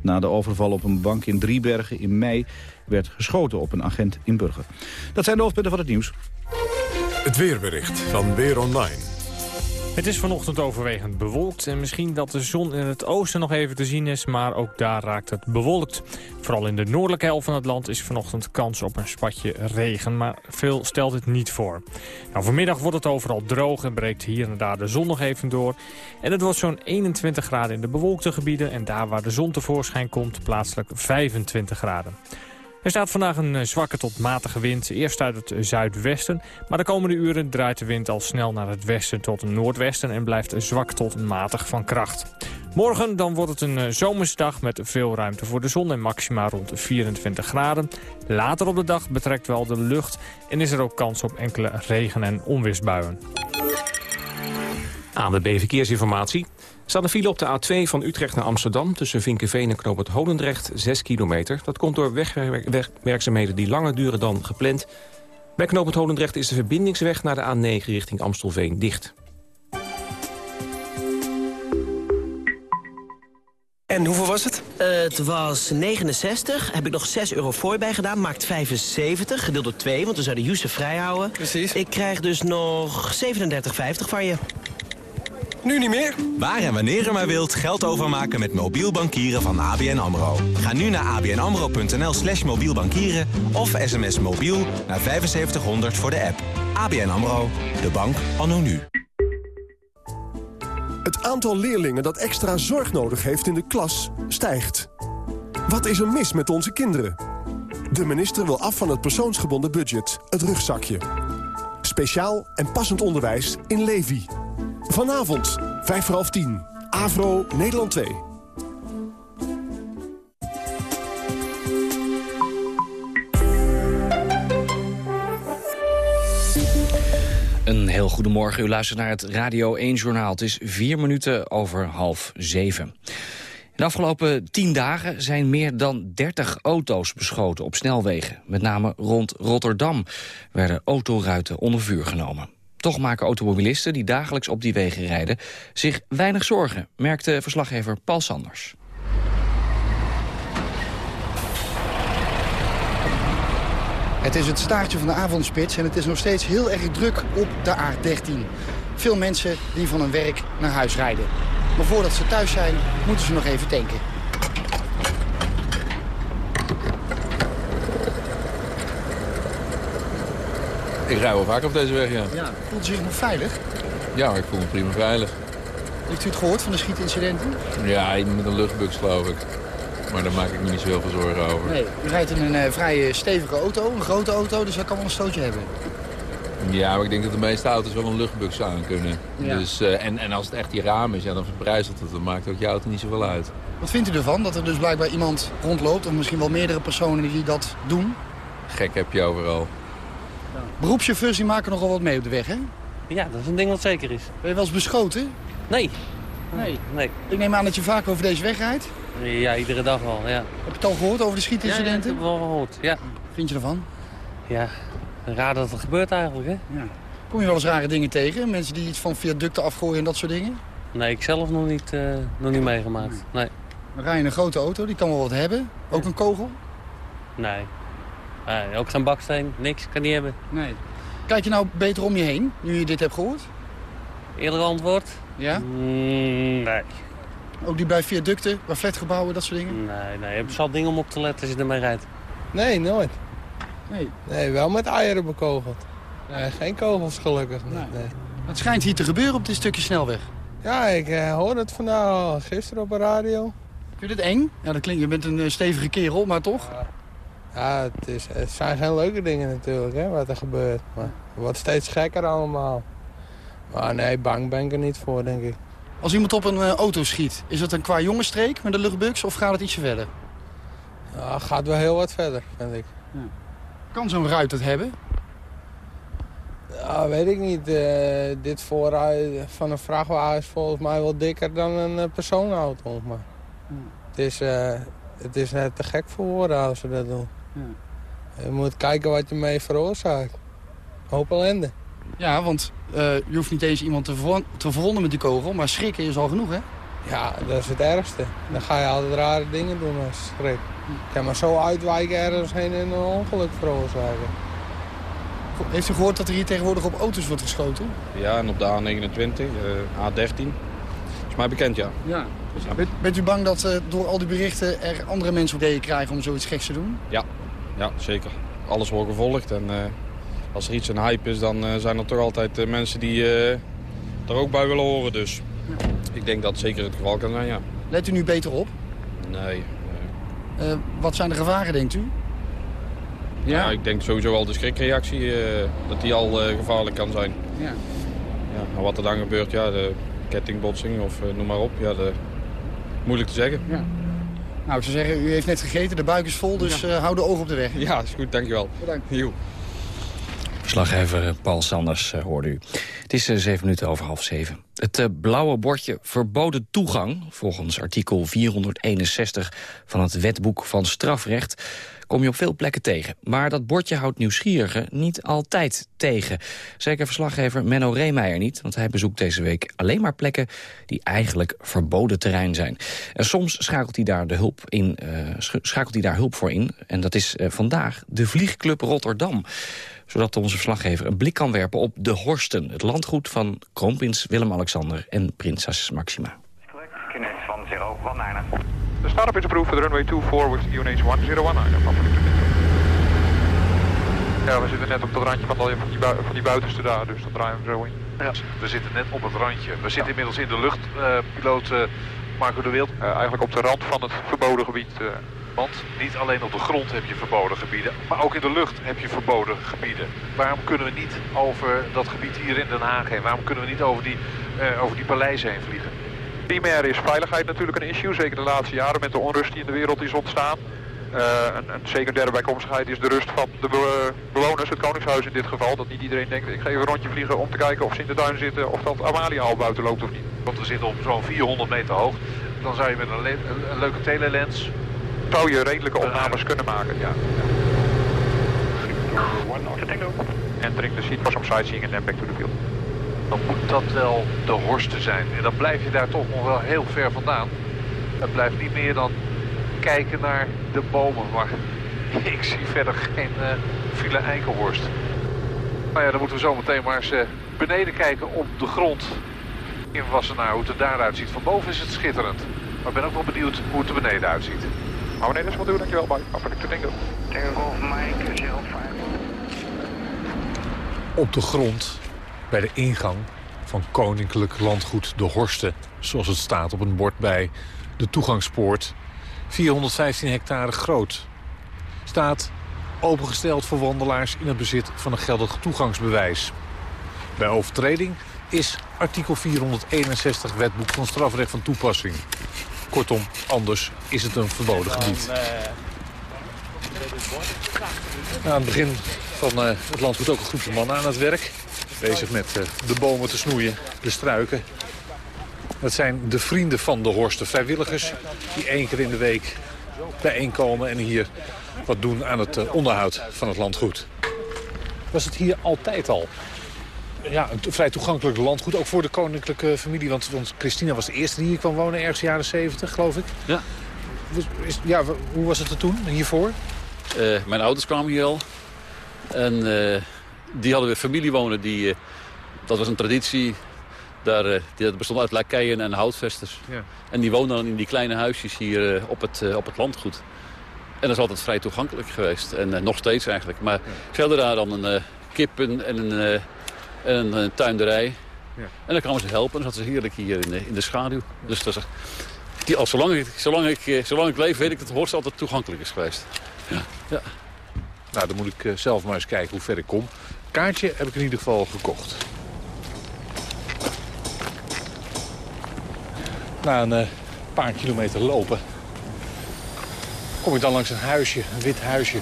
Speaker 23: Na de overval op een bank in Driebergen in mei werd geschoten op een agent in Burger. Dat zijn de hoofdpunten van het nieuws.
Speaker 2: Het weerbericht van Weer Online.
Speaker 24: Het is vanochtend overwegend bewolkt en misschien dat de zon in het oosten nog even te zien is, maar ook daar raakt het bewolkt. Vooral in de noordelijke helft van het land is vanochtend kans op een spatje regen, maar veel stelt het niet voor. Nou, vanmiddag wordt het overal droog en breekt hier en daar de zon nog even door. En het wordt zo'n 21 graden in de bewolkte gebieden en daar waar de zon tevoorschijn komt plaatselijk 25 graden. Er staat vandaag een eh, zwakke tot matige wind, eerst uit het zuidwesten. Maar de komende uren draait de wind al snel naar het westen tot noordwesten... en blijft zwak tot matig van kracht. Morgen dan wordt het een eh, zomersdag met veel ruimte voor de zon... en maxima rond 24 graden. Later op de dag betrekt wel de lucht... en is er ook kans op enkele regen- en onweersbuien.
Speaker 25: Aan de B-verkeersinformatie staat een file op de A2 van Utrecht naar Amsterdam... tussen Vinkenveen en Knoop het Holendrecht, 6 kilometer. Dat komt door wegwerkzaamheden die langer duren dan gepland. Bij Knoop het Holendrecht is de verbindingsweg naar de A9 richting Amstelveen dicht.
Speaker 26: En hoeveel was het? het was 69. Heb ik nog 6 euro voor bij gedaan. Maakt 75. Gedeeld door 2, want we zouden Youssef vrijhouden. Precies. Ik krijg dus nog 37,50 van je. Nu niet meer?
Speaker 27: Waar en wanneer u maar wilt geld overmaken met mobiel bankieren van ABN AMRO. Ga nu naar abnamro.nl slash mobiel bankieren of sms mobiel naar 7500 voor de app. ABN AMRO, de bank anno nu.
Speaker 22: Het aantal leerlingen dat extra zorg nodig heeft in de klas stijgt. Wat is er mis met onze kinderen? De minister wil af van het persoonsgebonden budget, het rugzakje. Speciaal en passend onderwijs in Levi. Vanavond, 5 voor half 10. Avro, Nederland 2.
Speaker 3: Een heel goedemorgen. U luistert naar het Radio 1-journaal. Het is vier minuten over half zeven. In de afgelopen tien dagen zijn meer dan 30 auto's beschoten op snelwegen. Met name rond Rotterdam werden autoruiten onder vuur genomen. Toch maken automobilisten die dagelijks op die wegen rijden zich weinig zorgen, merkte verslaggever Paul Sanders.
Speaker 19: Het is het staartje van de avondspits en het is nog steeds heel erg druk op de A13. Veel mensen die van hun werk naar huis rijden. Maar voordat ze thuis zijn, moeten ze nog even tanken.
Speaker 28: Ik rij wel vaak op deze weg, ja.
Speaker 19: ja. Voelt u zich nog veilig?
Speaker 28: Ja, ik voel me prima veilig.
Speaker 19: Heeft u het gehoord van de schietincidenten?
Speaker 28: Ja, met een luchtbux geloof ik. Maar daar maak ik me niet zo heel veel zorgen over.
Speaker 19: Nee, u rijdt in een uh, vrij stevige auto, een grote auto, dus dat kan wel een stootje hebben.
Speaker 28: Ja, maar ik denk dat de meeste auto's wel een luchtbux aan kunnen. Ja. Dus, uh, en, en als het echt die raam is, ja, dan verbrijzelt het. Dan maakt ook je auto niet zoveel uit.
Speaker 19: Wat vindt u ervan, dat er dus blijkbaar iemand rondloopt... of misschien wel meerdere personen die dat doen?
Speaker 28: Gek heb je overal.
Speaker 19: Beroepschauffeurs die maken nogal wat mee op de weg, hè?
Speaker 29: Ja, dat is een ding wat zeker is.
Speaker 19: Ben je wel eens beschoten?
Speaker 29: Nee.
Speaker 19: Nee.
Speaker 29: nee.
Speaker 19: Ik neem aan dat je vaak over deze weg rijdt?
Speaker 29: Ja, iedere dag wel, ja. Heb
Speaker 19: je het al gehoord over de schietincidenten? Ja,
Speaker 29: ja, ik heb het wel gehoord, ja.
Speaker 19: Vind je ervan?
Speaker 29: Ja, raar dat het gebeurt eigenlijk, hè?
Speaker 19: Ja. Kom je wel eens rare dingen tegen? Mensen die iets van viaducten afgooien en dat soort dingen?
Speaker 29: Nee, ik zelf nog niet, uh, nog niet meegemaakt, nee.
Speaker 19: Dan rij je een grote auto, die kan wel wat hebben. Ook een kogel?
Speaker 29: Nee. Nee. Ook geen baksteen, niks, kan niet hebben.
Speaker 19: Nee. Kijk je nou beter om je heen, nu je dit hebt gehoord?
Speaker 29: Eerder antwoord?
Speaker 19: Ja?
Speaker 29: Mm, nee.
Speaker 19: Ook die bij viaducten, bij flatgebouwen, dat soort dingen?
Speaker 29: Nee, nee. Je hebt zat dingen om op te letten als je ermee rijdt.
Speaker 30: Nee, nooit.
Speaker 19: Nee?
Speaker 30: Nee, wel met eieren bekogeld. Nee, geen kogels gelukkig. Nee. nee.
Speaker 19: Het schijnt hier te gebeuren op dit stukje snelweg.
Speaker 30: Ja, ik uh, hoor het vandaag gisteren op de radio.
Speaker 19: Vind je het eng? Ja, dat klinkt, je bent een uh, stevige kerel, maar toch?
Speaker 30: Ja, ja het, is, het zijn geen leuke dingen natuurlijk, hè, wat er gebeurt. Maar het wordt steeds gekker allemaal. Maar nee, bang ben ik er niet voor, denk ik.
Speaker 19: Als iemand op een uh, auto schiet, is dat een qua jongensstreek met een luchtbugs of gaat het ietsje verder?
Speaker 30: Ja, gaat wel heel wat verder, vind ik. Ja.
Speaker 19: Kan zo'n ruit het hebben?
Speaker 30: Ja, weet ik niet. Uh, dit voorruit van een vrachtwagen is volgens mij wel dikker dan een uh, personenauto. Maar ja. het, is, uh, het is net te gek voor woorden als ze dat doen. Ja. Je moet kijken wat je mee veroorzaakt. Hoop ellende.
Speaker 19: Ja, want uh, je hoeft niet eens iemand te, ver te verwonden met die kogel, maar schrikken is al genoeg, hè?
Speaker 30: Ja, dat is het ergste. Dan ga je altijd rare dingen doen als schrik. Je kan maar zo uitwijken ergens heen en een ongeluk veroorzaken.
Speaker 19: Heeft u gehoord dat er hier tegenwoordig op auto's wordt geschoten?
Speaker 31: Ja, en op de A29, uh, A13. Is mij bekend, ja.
Speaker 19: ja. Bent, bent u bang dat uh, door al die berichten er andere mensen op ideeën krijgen om zoiets geks te doen?
Speaker 31: Ja, ja zeker. Alles wordt gevolgd en uh, als er iets een hype is, dan uh, zijn er toch altijd uh, mensen die er ook bij willen horen. Dus ja. ik denk dat het zeker het geval kan zijn, ja.
Speaker 19: Let u nu beter op?
Speaker 31: Nee.
Speaker 19: nee. wat zijn de gevaren, denkt u?
Speaker 31: Ja? ja ik denk sowieso al de schrikreactie, dat die al gevaarlijk kan zijn.
Speaker 19: Ja.
Speaker 31: ja. En wat er dan gebeurt, ja, de kettingbotsing of noem maar op, ja, de... moeilijk te zeggen.
Speaker 19: Ja. Nou, ik zou zeggen, u heeft net gegeten, de buik is vol, dus ja. hou de ogen op de weg.
Speaker 31: Ja, is goed, dankjewel.
Speaker 19: Bedankt.
Speaker 31: Jo.
Speaker 3: Verslaggever Paul Sanders uh, hoorde u. Het is uh, zeven minuten over half zeven. Het blauwe bordje verboden toegang, volgens artikel 461 van het wetboek van strafrecht, kom je op veel plekken tegen. Maar dat bordje houdt nieuwsgierigen niet altijd tegen. Zeker verslaggever Menno Reemeijer niet, want hij bezoekt deze week alleen maar plekken die eigenlijk verboden terrein zijn. En soms schakelt hij daar, de hulp, in, schakelt hij daar hulp voor in. En dat is vandaag de Vliegclub Rotterdam zodat onze verslaggever een blik kan werpen op de Horsten... het landgoed van kroonprins Willem-Alexander en prinses Maxima.
Speaker 32: van 019.
Speaker 33: De start-up is approved for the runway 24 with UNH 1019. Ja, we zitten net op het randje van, van, die, bui van die buitenste daar, dus dat draaien we zo in.
Speaker 34: Ja, we zitten net op het randje. We zitten inmiddels in de lucht, uh, piloot uh, Marco de Wild.
Speaker 33: Uh, eigenlijk op de rand van het verboden gebied.
Speaker 34: Want niet alleen op de grond heb je verboden gebieden, maar ook in de lucht heb je verboden gebieden. Waarom kunnen we niet over dat gebied hier in Den Haag heen? Waarom kunnen we niet over die, uh, over die paleizen heen vliegen?
Speaker 33: Primair is veiligheid natuurlijk een issue, zeker de laatste jaren met de onrust die in de wereld is ontstaan. Uh, een, een secundaire bijkomstigheid is de rust van de be bewoners, het Koningshuis in dit geval. Dat niet iedereen denkt, ik ga even een rondje vliegen om te kijken of ze in de tuin zitten of dat Amalia al buiten loopt of niet.
Speaker 34: Want we zitten op zo'n 400 meter hoog. Dan zou je met een, een, een leuke telelens
Speaker 33: zou je redelijke opnames kunnen maken, ja. Entering the seat for some sightseeing then back to the field.
Speaker 34: Dan moet dat wel de Horsten zijn. En dan blijf je daar toch nog wel heel ver vandaan. Het blijft niet meer dan kijken naar de bomen. Maar ik zie verder geen uh, file Eikenhorst. Nou ja, dan moeten we zo meteen maar eens uh, beneden kijken op de grond in Wassenaar. Hoe het er daaruit ziet. Van boven is het schitterend. Maar ik ben ook wel benieuwd hoe het er beneden uitziet.
Speaker 33: Maar meneer, dat is u, dankjewel. Bye. Afhankelijk te Tango.
Speaker 32: Tango Golf Mike 05.
Speaker 35: Op de grond, bij de ingang van Koninklijk Landgoed De Horsten... zoals het staat op een bord bij de toegangspoort... 415 hectare groot. Staat opengesteld voor wandelaars in het bezit van een geldig toegangsbewijs. Bij overtreding is artikel 461 wetboek van strafrecht van toepassing. Kortom, anders is het een verboden gebied. Nou, aan het begin van uh, het land moet ook een groepje mannen aan het werk. Bezig met uh, de bomen te snoeien, de struiken. Dat zijn de vrienden van de Horsten, vrijwilligers... die één keer in de week bijeenkomen en hier wat doen aan het onderhoud van het landgoed. Was het hier altijd al? Ja, een vrij toegankelijk landgoed. Ook voor de koninklijke familie. Want, want Christina was de eerste die hier kwam wonen, ergens jaren 70, geloof ik.
Speaker 36: Ja.
Speaker 35: Is, ja hoe was het er toen, hiervoor?
Speaker 36: Uh, mijn ouders kwamen hier al. En uh, die hadden weer familie wonen. Die, uh, dat was een traditie. Daar, die bestond uit lakeien en houtvesters.
Speaker 35: Ja.
Speaker 36: En die woonden dan in die kleine huisjes hier op, het, op het landgoed. En dat is altijd vrij toegankelijk geweest. En nog steeds eigenlijk. Maar ja. verder daar dan een kippen en een en een, een tuinderij. Ja. En dan kwamen ze helpen en dan zaten ze heerlijk hier in de, in de schaduw. Dus dat is, die, al, zolang, ik, zolang, ik, zolang ik leef weet ik dat Horst altijd toegankelijk is geweest. Ja. ja.
Speaker 35: Nou, dan moet ik zelf maar eens kijken hoe ver ik kom. Kaartje heb ik in ieder geval gekocht. Na een uh, paar kilometer lopen kom ik dan langs een huisje, een wit huisje,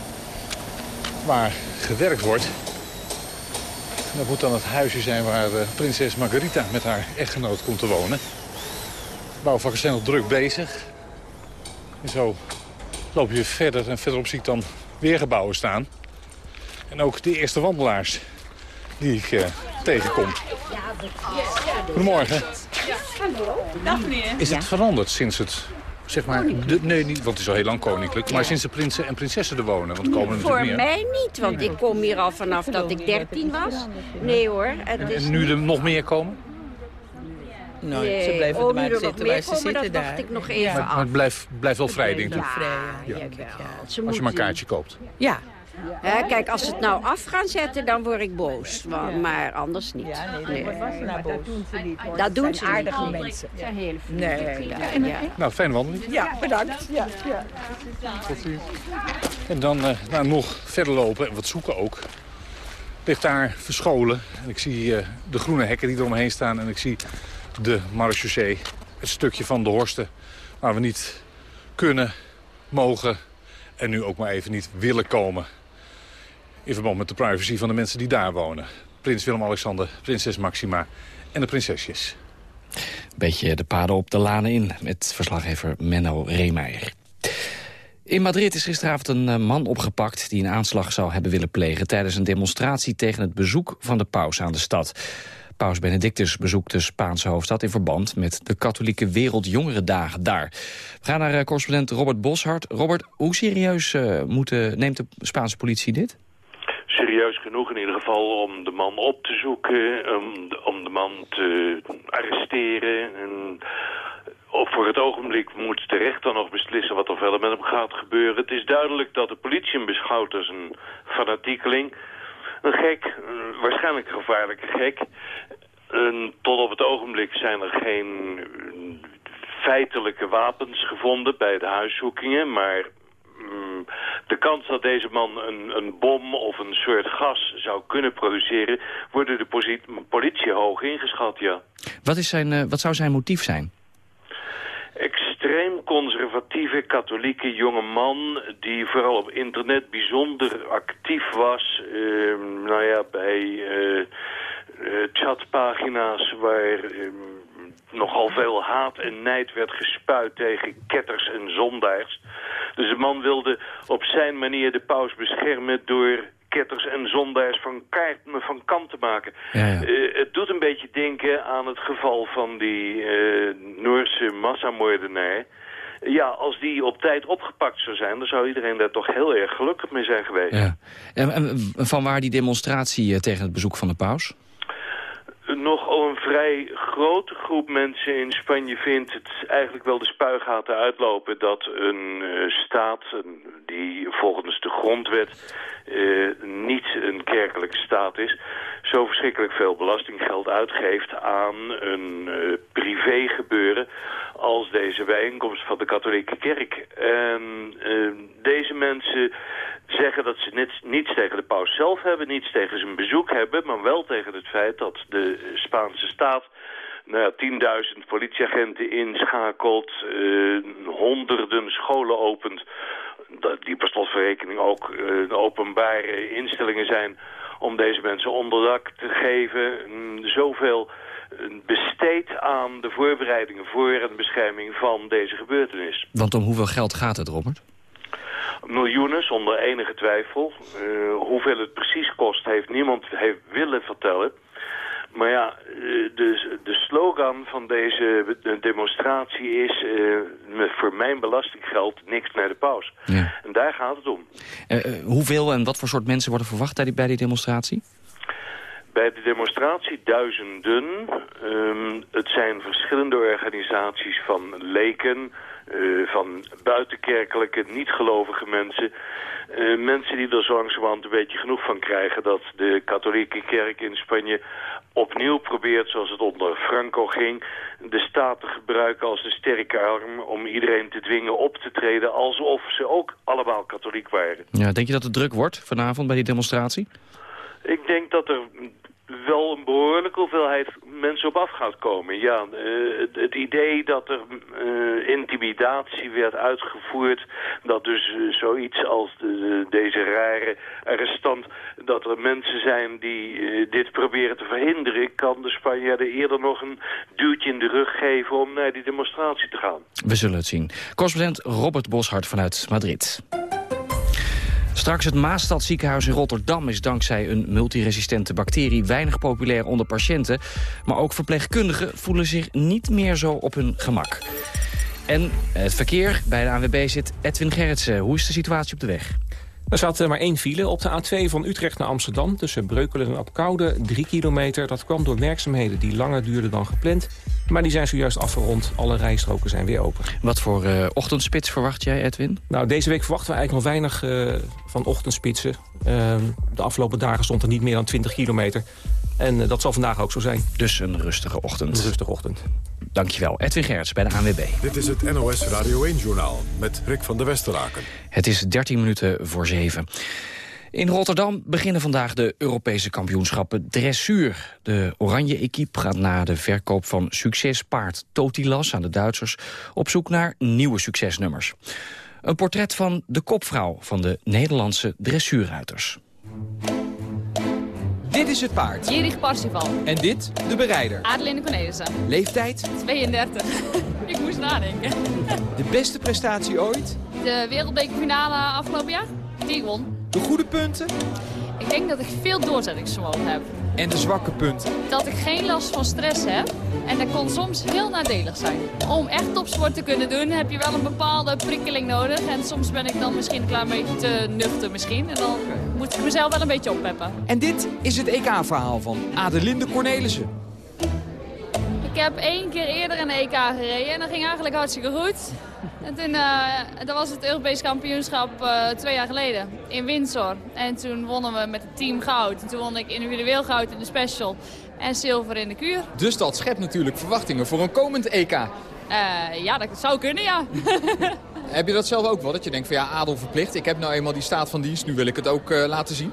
Speaker 35: waar gewerkt wordt. Dat moet dan het huisje zijn waar uh, prinses Margarita met haar echtgenoot komt te wonen. Bouwvakkers zijn nog druk bezig. En zo loop je verder en verderop zie ik dan weer gebouwen staan. En ook de eerste wandelaars die ik uh, tegenkom. Goedemorgen.
Speaker 37: Dag meneer.
Speaker 35: Is het veranderd sinds het zeg maar, de, nee, niet, want het is al heel lang koninklijk. Maar sinds de prinsen en prinsessen er wonen, want komen er
Speaker 38: Voor
Speaker 35: natuurlijk meer.
Speaker 38: mij niet, want ik kom hier al vanaf dat ik 13 was. Nee hoor. Het
Speaker 35: En,
Speaker 38: is
Speaker 35: en nu er nog meer komen?
Speaker 38: Nou, nee.
Speaker 39: ze blijven
Speaker 38: oh,
Speaker 39: er maar
Speaker 38: er
Speaker 39: zitten waar
Speaker 38: meer
Speaker 39: ze
Speaker 38: komen,
Speaker 39: zitten
Speaker 38: dat
Speaker 39: daar.
Speaker 38: wacht ik nog even
Speaker 35: Maar,
Speaker 38: af.
Speaker 35: maar het blijft, blijft wel vrij, denk ik.
Speaker 38: Ja,
Speaker 35: Ja. Als je maar een kaartje koopt.
Speaker 38: Ja. Hè, kijk, als ze het nou af gaan zetten, dan word ik boos. Maar, maar anders niet. nee.
Speaker 39: Maar dat doen ze niet hoor.
Speaker 38: Dat doen ze
Speaker 39: aardige
Speaker 38: niet.
Speaker 39: mensen.
Speaker 38: Zijn hele
Speaker 39: Nee,
Speaker 38: vriendelijke
Speaker 39: ja.
Speaker 38: ja.
Speaker 35: Nou, fijne wandeling.
Speaker 39: Ja, bedankt. Ja, ja.
Speaker 35: Tot ziens. En dan eh, nou, nog verder lopen en wat zoeken ook. Ligt daar verscholen. En ik zie eh, de groene hekken die er omheen staan. En ik zie de marechaussee. Het stukje van de Horsten. Waar we niet kunnen, mogen en nu ook maar even niet willen komen. In verband met de privacy van de mensen die daar wonen. Prins Willem-Alexander, prinses Maxima en de prinsesjes.
Speaker 3: Beetje de paden op de lanen in met verslaggever Menno Reemeijer. In Madrid is gisteravond een eh, man opgepakt die een aanslag zou hebben willen plegen... tijdens een demonstratie tegen het bezoek van de paus aan de stad. Paus Benedictus bezoekt de Spaanse hoofdstad in verband met de katholieke Wereldjongerendagen daar. We gaan naar eh, correspondent Robert Boshart. Robert, hoe serieus eh, neemt de Spaanse politie dit?
Speaker 40: Serieus genoeg in ieder geval om de man op te zoeken, om de, om de man te arresteren. En voor het ogenblik moet de rechter nog beslissen wat er verder met hem gaat gebeuren. Het is duidelijk dat de politie hem beschouwt als een fanatiekeling. Een gek, waarschijnlijk een gevaarlijke gek. En tot op het ogenblik zijn er geen feitelijke wapens gevonden bij de huiszoekingen, maar mm, de kans dat deze man een, een bom of een soort gas zou kunnen produceren, wordt door de politie hoog ingeschat, ja.
Speaker 3: Wat, is zijn, eh, wat zou zijn motief zijn?
Speaker 40: Extreem conservatieve katholieke jonge man die vooral op internet bijzonder actief was. ehm, nou ja, bij eh, eh, chatpagina's waar ehm, nogal veel haat en nijd werd gespuit tegen ketters en zondaars. Dus de man wilde op zijn manier de paus beschermen door ketters en zondaars van, kaart, van kant te maken. Eh, het doet een beetje denken aan het geval van die eh, Noorse massamoordenaar. Ja, als die op tijd opgepakt zou zijn... dan zou iedereen daar toch heel erg gelukkig mee zijn geweest.
Speaker 3: Ja. En, en van waar die demonstratie eh, tegen het bezoek van de paus?
Speaker 40: Nogal een vrij grote groep mensen in Spanje vindt het eigenlijk wel de spuigaten uitlopen dat een eh, staat die volgens de grondwet eh, niet een kerkelijke staat is, zo verschrikkelijk veel belastinggeld uitgeeft aan een eh, privé gebeuren als deze bijeenkomst van de katholieke kerk. En deze mensen zeggen dat ze niets, tegen de paus zelf hebben, niets tegen zijn bezoek hebben, maar wel tegen het feit dat de Spaanse staat nou ja, 10.000 politieagenten inschakelt, eh, honderden scholen opent, die per slotverrekening ook eh, openbare instellingen zijn om deze mensen onderdak te geven. Mm, Zoveel eh, besteed aan de voorbereidingen voor en bescherming van deze gebeurtenis.
Speaker 3: Want om hoeveel geld gaat het, Robert?
Speaker 40: Miljoenen, zonder enige twijfel. Eh, hoeveel het precies kost, heeft niemand heeft willen vertellen. Maar ja, eh, de, de slogan van deze de- demonstratie is... met voor mijn belastinggeld niks naar de paus. En daar gaat het om.
Speaker 3: Hoeveel en wat voor soort mensen worden verwacht bij die, bij die demonstratie?
Speaker 40: Bij de demonstratie duizenden. Ehm, het zijn verschillende organisaties van leken, eh, van buitenkerkelijke, niet-gelovige mensen. Eh, mensen die er zo langzamerhand een beetje genoeg van krijgen dat de katholieke kerk in Spanje opnieuw probeert, zoals het onder Franco ging, de staat te gebruiken als de sterke arm om iedereen te dwingen op te treden alsof ze ook allemaal katholiek waren.
Speaker 3: Ja, denk je dat het druk wordt vanavond bij die demonstratie?
Speaker 40: Ik denk dat er wel een behoorlijke hoeveelheid mensen op af gaat komen. Ja, eh, het, idee dat er eh, intimidatie werd uitgevoerd... dat dus eh, zoiets als de- deze rare arrestant... dat er mensen zijn die dit proberen te verhinderen... kan de Spanjaarden eerder nog een duwtje in de rug geven om naar die demonstratie te gaan.
Speaker 3: We zullen het zien. Correspondent Robert Boshart vanuit Madrid. Straks het Maastad ziekenhuis in Rotterdam is dankzij een multiresistente bacterie weinig populair onder patiënten. Maar ook verpleegkundigen voelen zich niet meer zo op hun gemak. En het verkeer bij de ANWB zit Edwin Gerritsen. Hoe is de situatie op de weg?
Speaker 25: Er zat eh, maar één file op de A2 van Utrecht naar Amsterdam... tussen Breukelen en Apkoude, drie kilometer. Dat kwam door werkzaamheden die langer duurden dan gepland. Maar die zijn zojuist afgerond. Alle rijstroken zijn weer open.
Speaker 3: Wat voor uh, ochtendspits verwacht jij, Edwin?
Speaker 25: Nou, deze week verwachten we eigenlijk nog weinig uh, van ochtendspitsen. Uh, de afgelopen dagen stond er niet meer dan 20 kilometer. En dat zal vandaag ook zo zijn.
Speaker 3: Dus een rustige ochtend.
Speaker 25: Een rustige ochtend.
Speaker 3: Dankjewel. Edwin Gerrits bij de ANWB.
Speaker 41: Dit is het NOS Radio 1-journaal met Rick van der Westeraken.
Speaker 3: Het is 13 minuten voor 7. In Rotterdam beginnen vandaag de Europese kampioenschappen dressuur. De oranje equipe gaat na de verkoop van succespaard Totilas aan de Duitsers... op zoek naar nieuwe succesnummers. Een portret van de kopvrouw van de Nederlandse dressuurruiters.
Speaker 42: Dit is het paard.
Speaker 37: Erich Parsifal.
Speaker 42: En dit de berijder.
Speaker 37: Adeline Cornelissen.
Speaker 42: Leeftijd?
Speaker 37: 32. Ik moest nadenken.
Speaker 42: De beste prestatie ooit?
Speaker 37: De wereldbekerfinale afgelopen jaar. Die won.
Speaker 42: De goede punten?
Speaker 37: Ik denk dat ik veel doorzettingsvermogen heb.
Speaker 42: En de zwakke punten?
Speaker 37: Dat ik geen last van stress heb. En dat kon soms heel nadelig zijn. Om echt topsport te kunnen doen heb je wel een bepaalde prikkeling nodig. En soms ben ik dan misschien klein beetje te nuchter misschien. En dan moet ik mezelf wel een beetje oppeppen.
Speaker 42: En dit is het EK-verhaal van Adelinde Cornelissen.
Speaker 37: Ik heb één keer eerder een EK gereden en dat ging eigenlijk hartstikke goed. En toen uh, dat was het Europees kampioenschap uh, twee jaar geleden in Windsor. En toen wonnen we met het team goud. En toen won ik individueel goud in de special en zilver in de kuur.
Speaker 42: Dus dat schept natuurlijk verwachtingen voor een komend EK. Uh,
Speaker 37: ja, dat zou kunnen, ja.
Speaker 42: heb je dat zelf ook wel? Dat je denkt van ja, adel verplicht. Ik heb nou eenmaal die staat van dienst, nu wil ik het ook laten zien.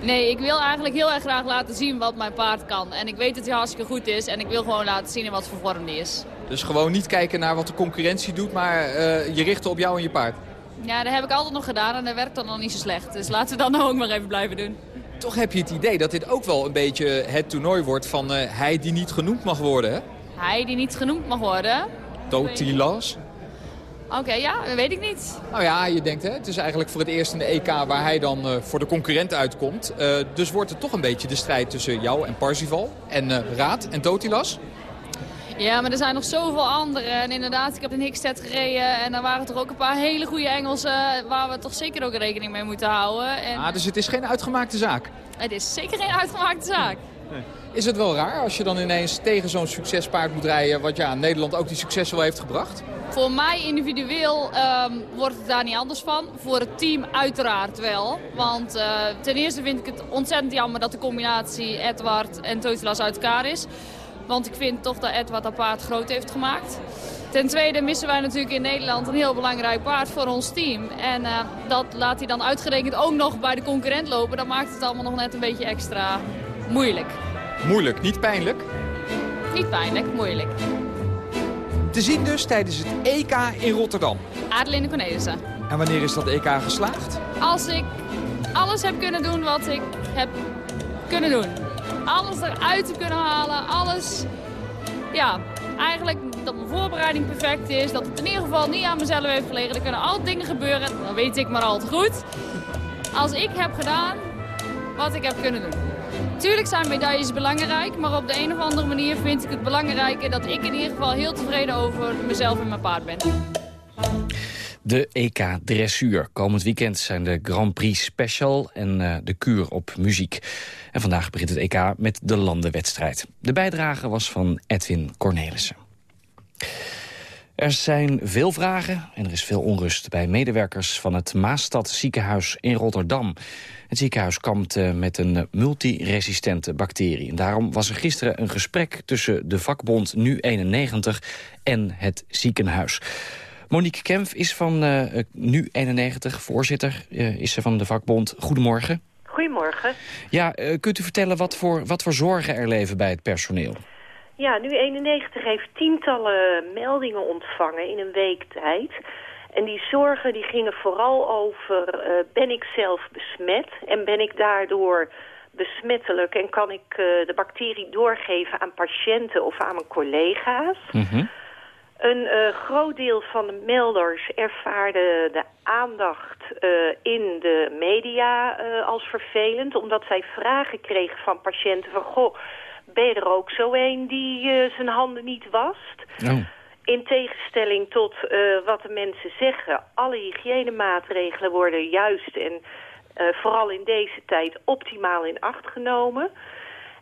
Speaker 37: Nee, ik wil eigenlijk heel erg graag laten zien wat mijn paard kan. En ik weet dat hij hartstikke goed is en ik wil gewoon laten zien in wat voor vorm die is.
Speaker 42: Dus gewoon niet kijken naar wat de concurrentie doet, maar uh, je richten op jou en je paard?
Speaker 37: Ja, dat heb ik altijd nog gedaan en dat werkt dan nog niet zo slecht. Dus laten we dat nou ook maar even blijven doen.
Speaker 42: Toch heb je het idee dat dit ook wel een beetje het toernooi wordt van uh, hij die niet genoemd mag worden, hè?
Speaker 37: Hij die niet genoemd mag worden?
Speaker 42: Totilas?
Speaker 37: Oké, okay, ja, dat weet ik niet.
Speaker 42: Nou ja, je denkt, hè, het is eigenlijk voor het eerst in de EK waar hij dan uh, voor de concurrent uitkomt. Uh, dus wordt het toch een beetje de strijd tussen jou en Parzival en uh, Raad en Totilas?
Speaker 37: Ja, maar er zijn nog zoveel anderen. En inderdaad, ik heb in Hickstead gereden en daar waren toch ook een paar hele goede Engelsen waar we toch zeker ook rekening mee moeten houden. En...
Speaker 42: Ah, dus het is geen uitgemaakte zaak?
Speaker 37: Het is zeker geen uitgemaakte zaak.
Speaker 42: Nee. Is het wel raar als je dan ineens tegen zo'n succespaard moet rijden... wat ja, Nederland ook die succes wel heeft gebracht?
Speaker 37: Voor mij individueel um, wordt het daar niet anders van. Voor het team uiteraard wel. Want uh, ten eerste vind ik het ontzettend jammer dat de combinatie Edward en Totilas uit elkaar is. Want ik vind toch dat Edward dat paard groot heeft gemaakt. Ten tweede missen wij natuurlijk in Nederland een heel belangrijk paard voor ons team. En uh, dat laat hij dan uitgerekend ook nog bij de concurrent lopen. Dat maakt het allemaal nog net een beetje extra moeilijk.
Speaker 42: Moeilijk, niet pijnlijk?
Speaker 37: Niet pijnlijk, moeilijk.
Speaker 42: Te zien dus tijdens het EK in Rotterdam.
Speaker 37: Adeline Cornelissen.
Speaker 42: En wanneer is dat EK geslaagd?
Speaker 37: Als ik alles heb kunnen doen wat ik heb kunnen doen. Alles eruit te kunnen halen, alles... Ja, eigenlijk dat mijn voorbereiding perfect is. Dat het in ieder geval niet aan mezelf heeft gelegen. Er kunnen altijd dingen gebeuren, dan weet ik maar al te goed. Als ik heb gedaan wat ik heb kunnen doen. Tuurlijk zijn medailles belangrijk, maar op de een of andere manier vind ik het belangrijker dat ik in ieder geval heel tevreden over mezelf en mijn paard ben.
Speaker 3: De EK Dressuur. Komend weekend zijn de Grand Prix Special en uh, de kuur op muziek. En vandaag begint het EK met de landenwedstrijd. De bijdrage was van Edwin Cornelissen. Er zijn veel vragen en er is veel onrust bij medewerkers van het Maastad ziekenhuis in Rotterdam. Het ziekenhuis kampt uh, met een multiresistente bacterie. En daarom was er gisteren een gesprek tussen de vakbond Nu91 en het ziekenhuis. Monique Kempf is van uh, Nu91, voorzitter is ze van de vakbond. Goedemorgen.
Speaker 43: Goedemorgen.
Speaker 3: Ja, kunt u vertellen wat voor, wat voor zorgen er leven bij het personeel?
Speaker 43: Ja, Nu91 heeft tientallen meldingen ontvangen in een week tijd. En die zorgen die gingen vooral over, uh, ben ik zelf besmet en ben ik daardoor besmettelijk en kan ik uh, de bacterie doorgeven aan patiënten of aan mijn collega's. Mm -hmm. Een uh, groot deel van de melders ervaarde de aandacht uh, in de media uh, als vervelend... omdat zij vragen kregen van patiënten van... goh, ben je er ook zo een die zijn handen niet wast?
Speaker 3: Oh.
Speaker 43: In tegenstelling tot wat de mensen zeggen... alle hygiënemaatregelen worden juist en vooral in deze tijd optimaal in acht genomen...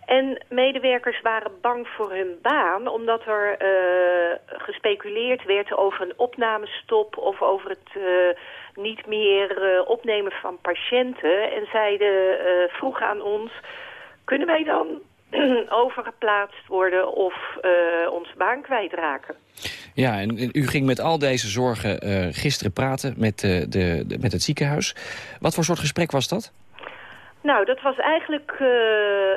Speaker 43: En medewerkers waren bang voor hun baan... omdat er uh, gespeculeerd werd over een opnamestop... of over het uh, niet meer uh, opnemen van patiënten. En zeiden, vroegen aan ons... kunnen wij dan overgeplaatst worden of onze baan kwijtraken?
Speaker 3: Ja, en u ging met al deze zorgen gisteren praten met, de, met het ziekenhuis. Wat voor soort gesprek was dat?
Speaker 43: Nou, dat was eigenlijk uh,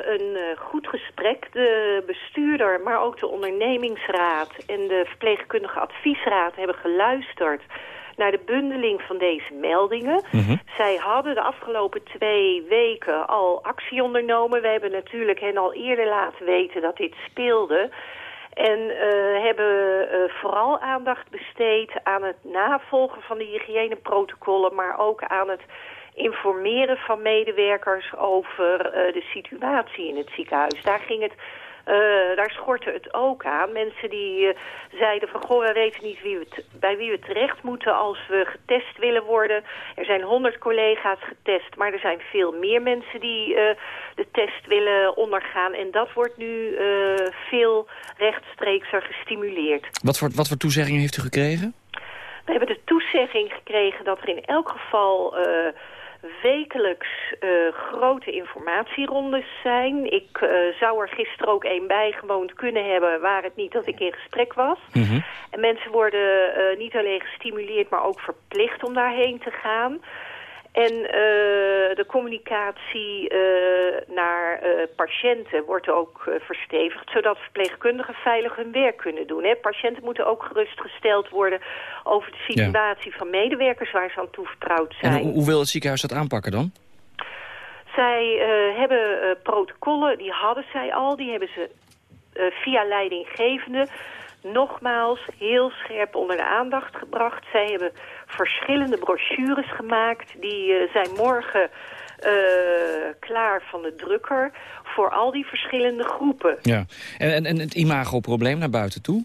Speaker 43: een uh, goed gesprek. De bestuurder, maar ook de ondernemingsraad en de verpleegkundige adviesraad hebben geluisterd naar de bundeling van deze meldingen. Mm -hmm. Zij hadden de afgelopen twee weken al actie ondernomen. We hebben natuurlijk hen al eerder laten weten dat dit speelde. En uh, hebben vooral aandacht besteed aan het navolgen van de hygiëneprotocollen... maar ook aan het informeren van medewerkers over uh, de situatie in het ziekenhuis. Daar ging het... Uh, daar schortte het ook aan. Mensen die uh, zeiden van, goh, we weten niet wie we bij wie we terecht moeten als we getest willen worden. Er zijn honderd collega's getest, maar er zijn veel meer mensen die uh, de test willen ondergaan. En dat wordt nu veel rechtstreekser gestimuleerd.
Speaker 3: Wat voor, wat voor toezeggingen heeft u gekregen?
Speaker 43: We hebben de toezegging gekregen dat er in elk geval wekelijks uh, grote informatierondes zijn. Ik uh, zou er gisteren ook één bijgewoond kunnen hebben... waar het niet dat ik in gesprek was.
Speaker 3: Mm -hmm.
Speaker 43: En mensen worden uh, niet alleen gestimuleerd... maar ook verplicht om daarheen te gaan... En uh, de communicatie uh, naar uh, patiënten wordt ook verstevigd... zodat verpleegkundigen veilig hun werk kunnen doen. Hè. Patiënten moeten ook gerustgesteld worden over de situatie ja. van medewerkers... waar ze aan toevertrouwd zijn.
Speaker 3: En hoe wil het ziekenhuis dat aanpakken dan?
Speaker 43: Zij hebben protocollen, die hadden zij al. Die hebben ze via leidinggevende nogmaals heel scherp onder de aandacht gebracht. Zij hebben verschillende brochures gemaakt. Die uh, zijn morgen uh, klaar van de drukker voor al die verschillende groepen.
Speaker 3: Ja. En, en, en het imagoprobleem naar buiten toe?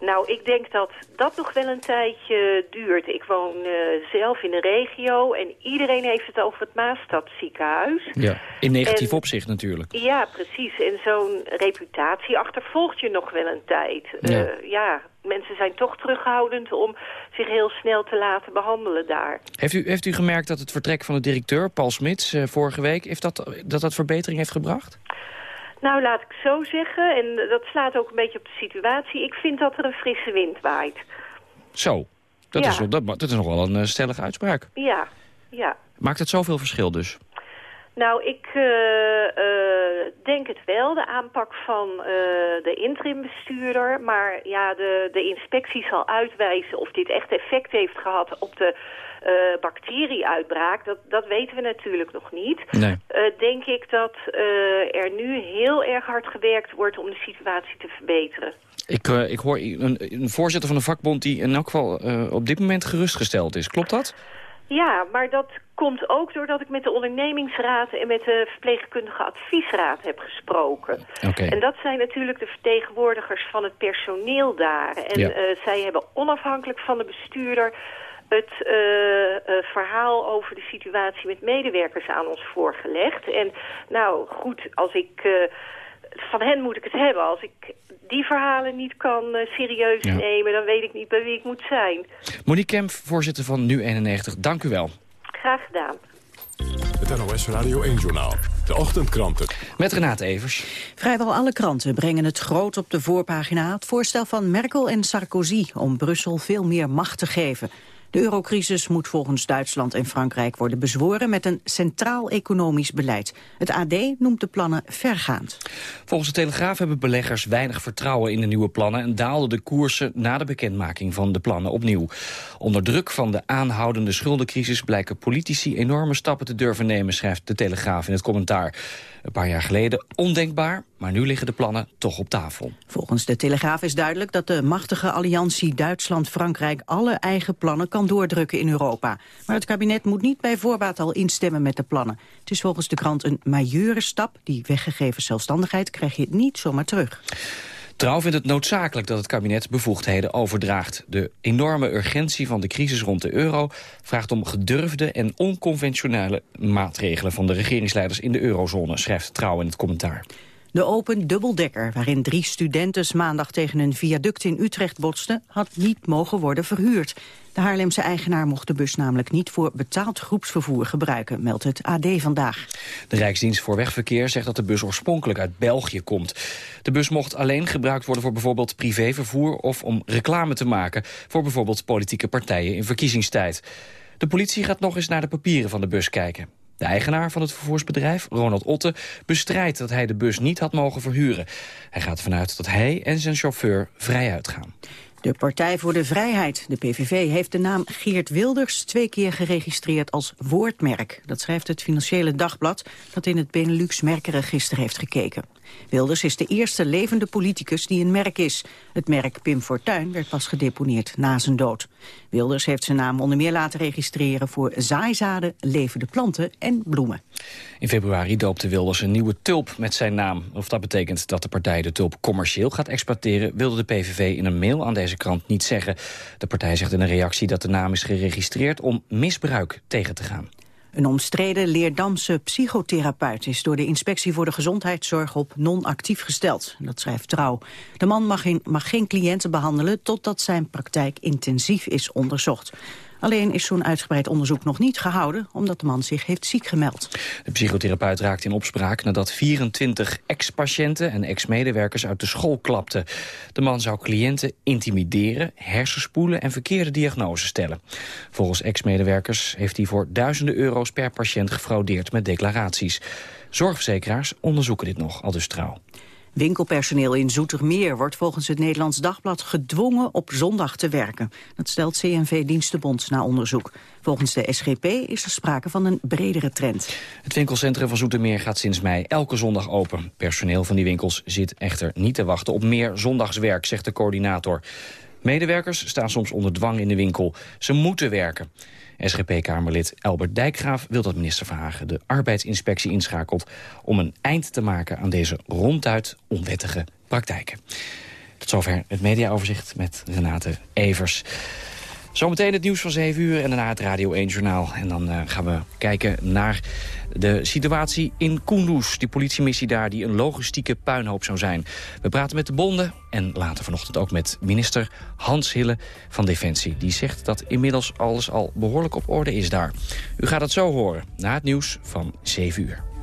Speaker 43: Nou, ik denk dat dat nog wel een tijdje duurt. Ik woon uh, zelf in de regio en iedereen heeft het over het Maastadziekenhuis.
Speaker 3: Ja, in negatief en, opzicht natuurlijk.
Speaker 43: Ja, precies. En zo'n reputatie achtervolgt je nog wel een tijd.
Speaker 3: Ja.
Speaker 43: Uh, ja, mensen zijn toch terughoudend om zich heel snel te laten behandelen daar.
Speaker 3: Heeft u, heeft u gemerkt dat het vertrek van de directeur, Paul Smits, uh, vorige week... Heeft dat, dat dat verbetering heeft gebracht?
Speaker 43: Nou, laat ik zo zeggen. En dat slaat ook een beetje op de situatie. Ik vind dat er een frisse wind waait.
Speaker 3: Zo. Dat, ja. is, dat, dat is nog wel een uh, stellige uitspraak.
Speaker 43: Ja, ja.
Speaker 3: Maakt het zoveel verschil dus?
Speaker 43: Nou, ik uh, uh, denk het wel, de aanpak van uh, de interimbestuurder. Maar ja, de, de inspectie zal uitwijzen of dit echt effect heeft gehad op de bacterieuitbraak. Dat, dat weten we natuurlijk nog niet.
Speaker 3: Nee.
Speaker 43: Denk ik dat er nu heel erg hard gewerkt wordt om de situatie te verbeteren.
Speaker 3: Ik, ik hoor een, een, voorzitter van de vakbond die in elk geval op dit moment gerustgesteld is. Klopt dat?
Speaker 43: Ja, maar dat komt ook doordat ik met de ondernemingsraad en met de verpleegkundige adviesraad heb gesproken.
Speaker 3: Okay.
Speaker 43: En dat zijn natuurlijk de vertegenwoordigers van het personeel daar. En
Speaker 3: ja.
Speaker 43: uh, zij hebben onafhankelijk van de bestuurder het uh, uh, verhaal over de situatie met medewerkers aan ons voorgelegd. En nou goed, als ik... Van hen moet ik het hebben. Als ik die verhalen niet kan uh, serieus
Speaker 3: Ja.
Speaker 43: nemen, dan weet ik niet bij wie ik moet zijn.
Speaker 3: Monique Kemp, voorzitter van Nu91, dank u wel.
Speaker 43: Graag gedaan.
Speaker 41: Het NOS Radio 1-journaal. De ochtendkranten.
Speaker 3: Met Renate Evers.
Speaker 44: Vrijwel alle kranten brengen het groot op de voorpagina. Het voorstel van Merkel en Sarkozy om Brussel veel meer macht te geven. De eurocrisis moet volgens Duitsland en Frankrijk worden bezworen met een centraal economisch beleid. Het AD noemt de plannen vergaand.
Speaker 3: Volgens de Telegraaf hebben beleggers weinig vertrouwen in de nieuwe plannen... en daalden de koersen na de bekendmaking van de plannen opnieuw. Onder druk van de aanhoudende schuldencrisis blijken politici enorme stappen te durven nemen... schrijft de Telegraaf in het commentaar. Een paar jaar geleden ondenkbaar, maar nu liggen de plannen toch op tafel.
Speaker 44: Volgens de Telegraaf is duidelijk dat de machtige alliantie Duitsland-Frankrijk alle eigen plannen kan doordrukken in Europa. Maar het kabinet moet niet bij voorbaat al instemmen met de plannen. Het is volgens de krant een majeure stap. Die weggegeven zelfstandigheid krijg je niet zomaar terug.
Speaker 3: Trouw vindt het noodzakelijk dat het kabinet bevoegdheden overdraagt. De enorme urgentie van de crisis rond de euro vraagt om gedurfde en onconventionele maatregelen van de regeringsleiders in de eurozone, schrijft Trouw in het commentaar.
Speaker 44: De open dubbeldekker, waarin drie studenten maandag tegen een viaduct in Utrecht botsten, had niet mogen worden verhuurd. De Haarlemse eigenaar mocht de bus namelijk niet voor betaald groepsvervoer gebruiken, meldt het AD vandaag.
Speaker 3: De Rijksdienst voor Wegverkeer zegt dat de bus oorspronkelijk uit België komt. De bus mocht alleen gebruikt worden voor bijvoorbeeld privévervoer of om reclame te maken voor bijvoorbeeld politieke partijen in verkiezingstijd. De politie gaat nog eens naar de papieren van de bus kijken. De eigenaar van het vervoersbedrijf, Ronald Otte, bestrijdt dat hij de bus niet had mogen verhuren. Hij gaat ervan uit dat hij en zijn chauffeur vrij uitgaan.
Speaker 44: De Partij voor de Vrijheid, de PVV, heeft de naam Geert Wilders twee keer geregistreerd als woordmerk. Dat schrijft het Financiële Dagblad dat in het Benelux merkenregister heeft gekeken. Wilders is de eerste levende politicus die een merk is. Het merk Pim Fortuyn werd pas gedeponeerd na zijn dood. Wilders heeft zijn naam onder meer laten registreren voor zaaizaden, levende planten en bloemen.
Speaker 3: In februari doopte Wilders een nieuwe tulp met zijn naam. Of dat betekent dat de partij de tulp commercieel gaat exploiteren... wilde de PVV in een mail aan deze krant niet zeggen. De partij zegt in een reactie dat de naam is geregistreerd om misbruik tegen te gaan.
Speaker 44: Een omstreden Leerdamse psychotherapeut is door de Inspectie voor de Gezondheidszorg op non-actief gesteld. Dat schrijft Trouw. De man mag, mag geen cliënten behandelen totdat zijn praktijk intensief is onderzocht. Alleen is zo'n uitgebreid onderzoek nog niet gehouden... omdat de man zich heeft ziek gemeld.
Speaker 3: De psychotherapeut raakte in opspraak nadat 24 ex-patiënten en ex-medewerkers uit de school klapten. De man zou cliënten intimideren, hersenspoelen en verkeerde diagnoses stellen. Volgens ex-medewerkers heeft hij voor duizenden euro's per patiënt gefraudeerd met declaraties. Zorgverzekeraars onderzoeken dit nog, al dus trouw.
Speaker 44: Winkelpersoneel in Zoetermeer wordt volgens het Nederlands Dagblad gedwongen op zondag te werken. Dat stelt CNV Dienstenbond na onderzoek. Volgens de SGP is er sprake van een bredere trend.
Speaker 3: Het winkelcentrum van Zoetermeer gaat sinds mei elke zondag open. Personeel van die winkels zit echter niet te wachten op meer zondagswerk, zegt de coördinator. Medewerkers staan soms onder dwang in de winkel. Ze moeten werken. SGP-Kamerlid Albert Dijkgraaf wil dat minister Verhagen de arbeidsinspectie inschakelt om een eind te maken aan deze ronduit onwettige praktijken. Tot zover het mediaoverzicht met Renate Evers. Zometeen het nieuws van 7 uur en daarna het Radio 1 Journaal. En dan uh, gaan we kijken naar de situatie in Kunduz. Die politiemissie daar die een logistieke puinhoop zou zijn. We praten met de bonden en later vanochtend ook met minister Hans Hille van Defensie. Die zegt dat inmiddels alles al behoorlijk op orde is daar. U gaat het zo horen na het nieuws van 7 uur.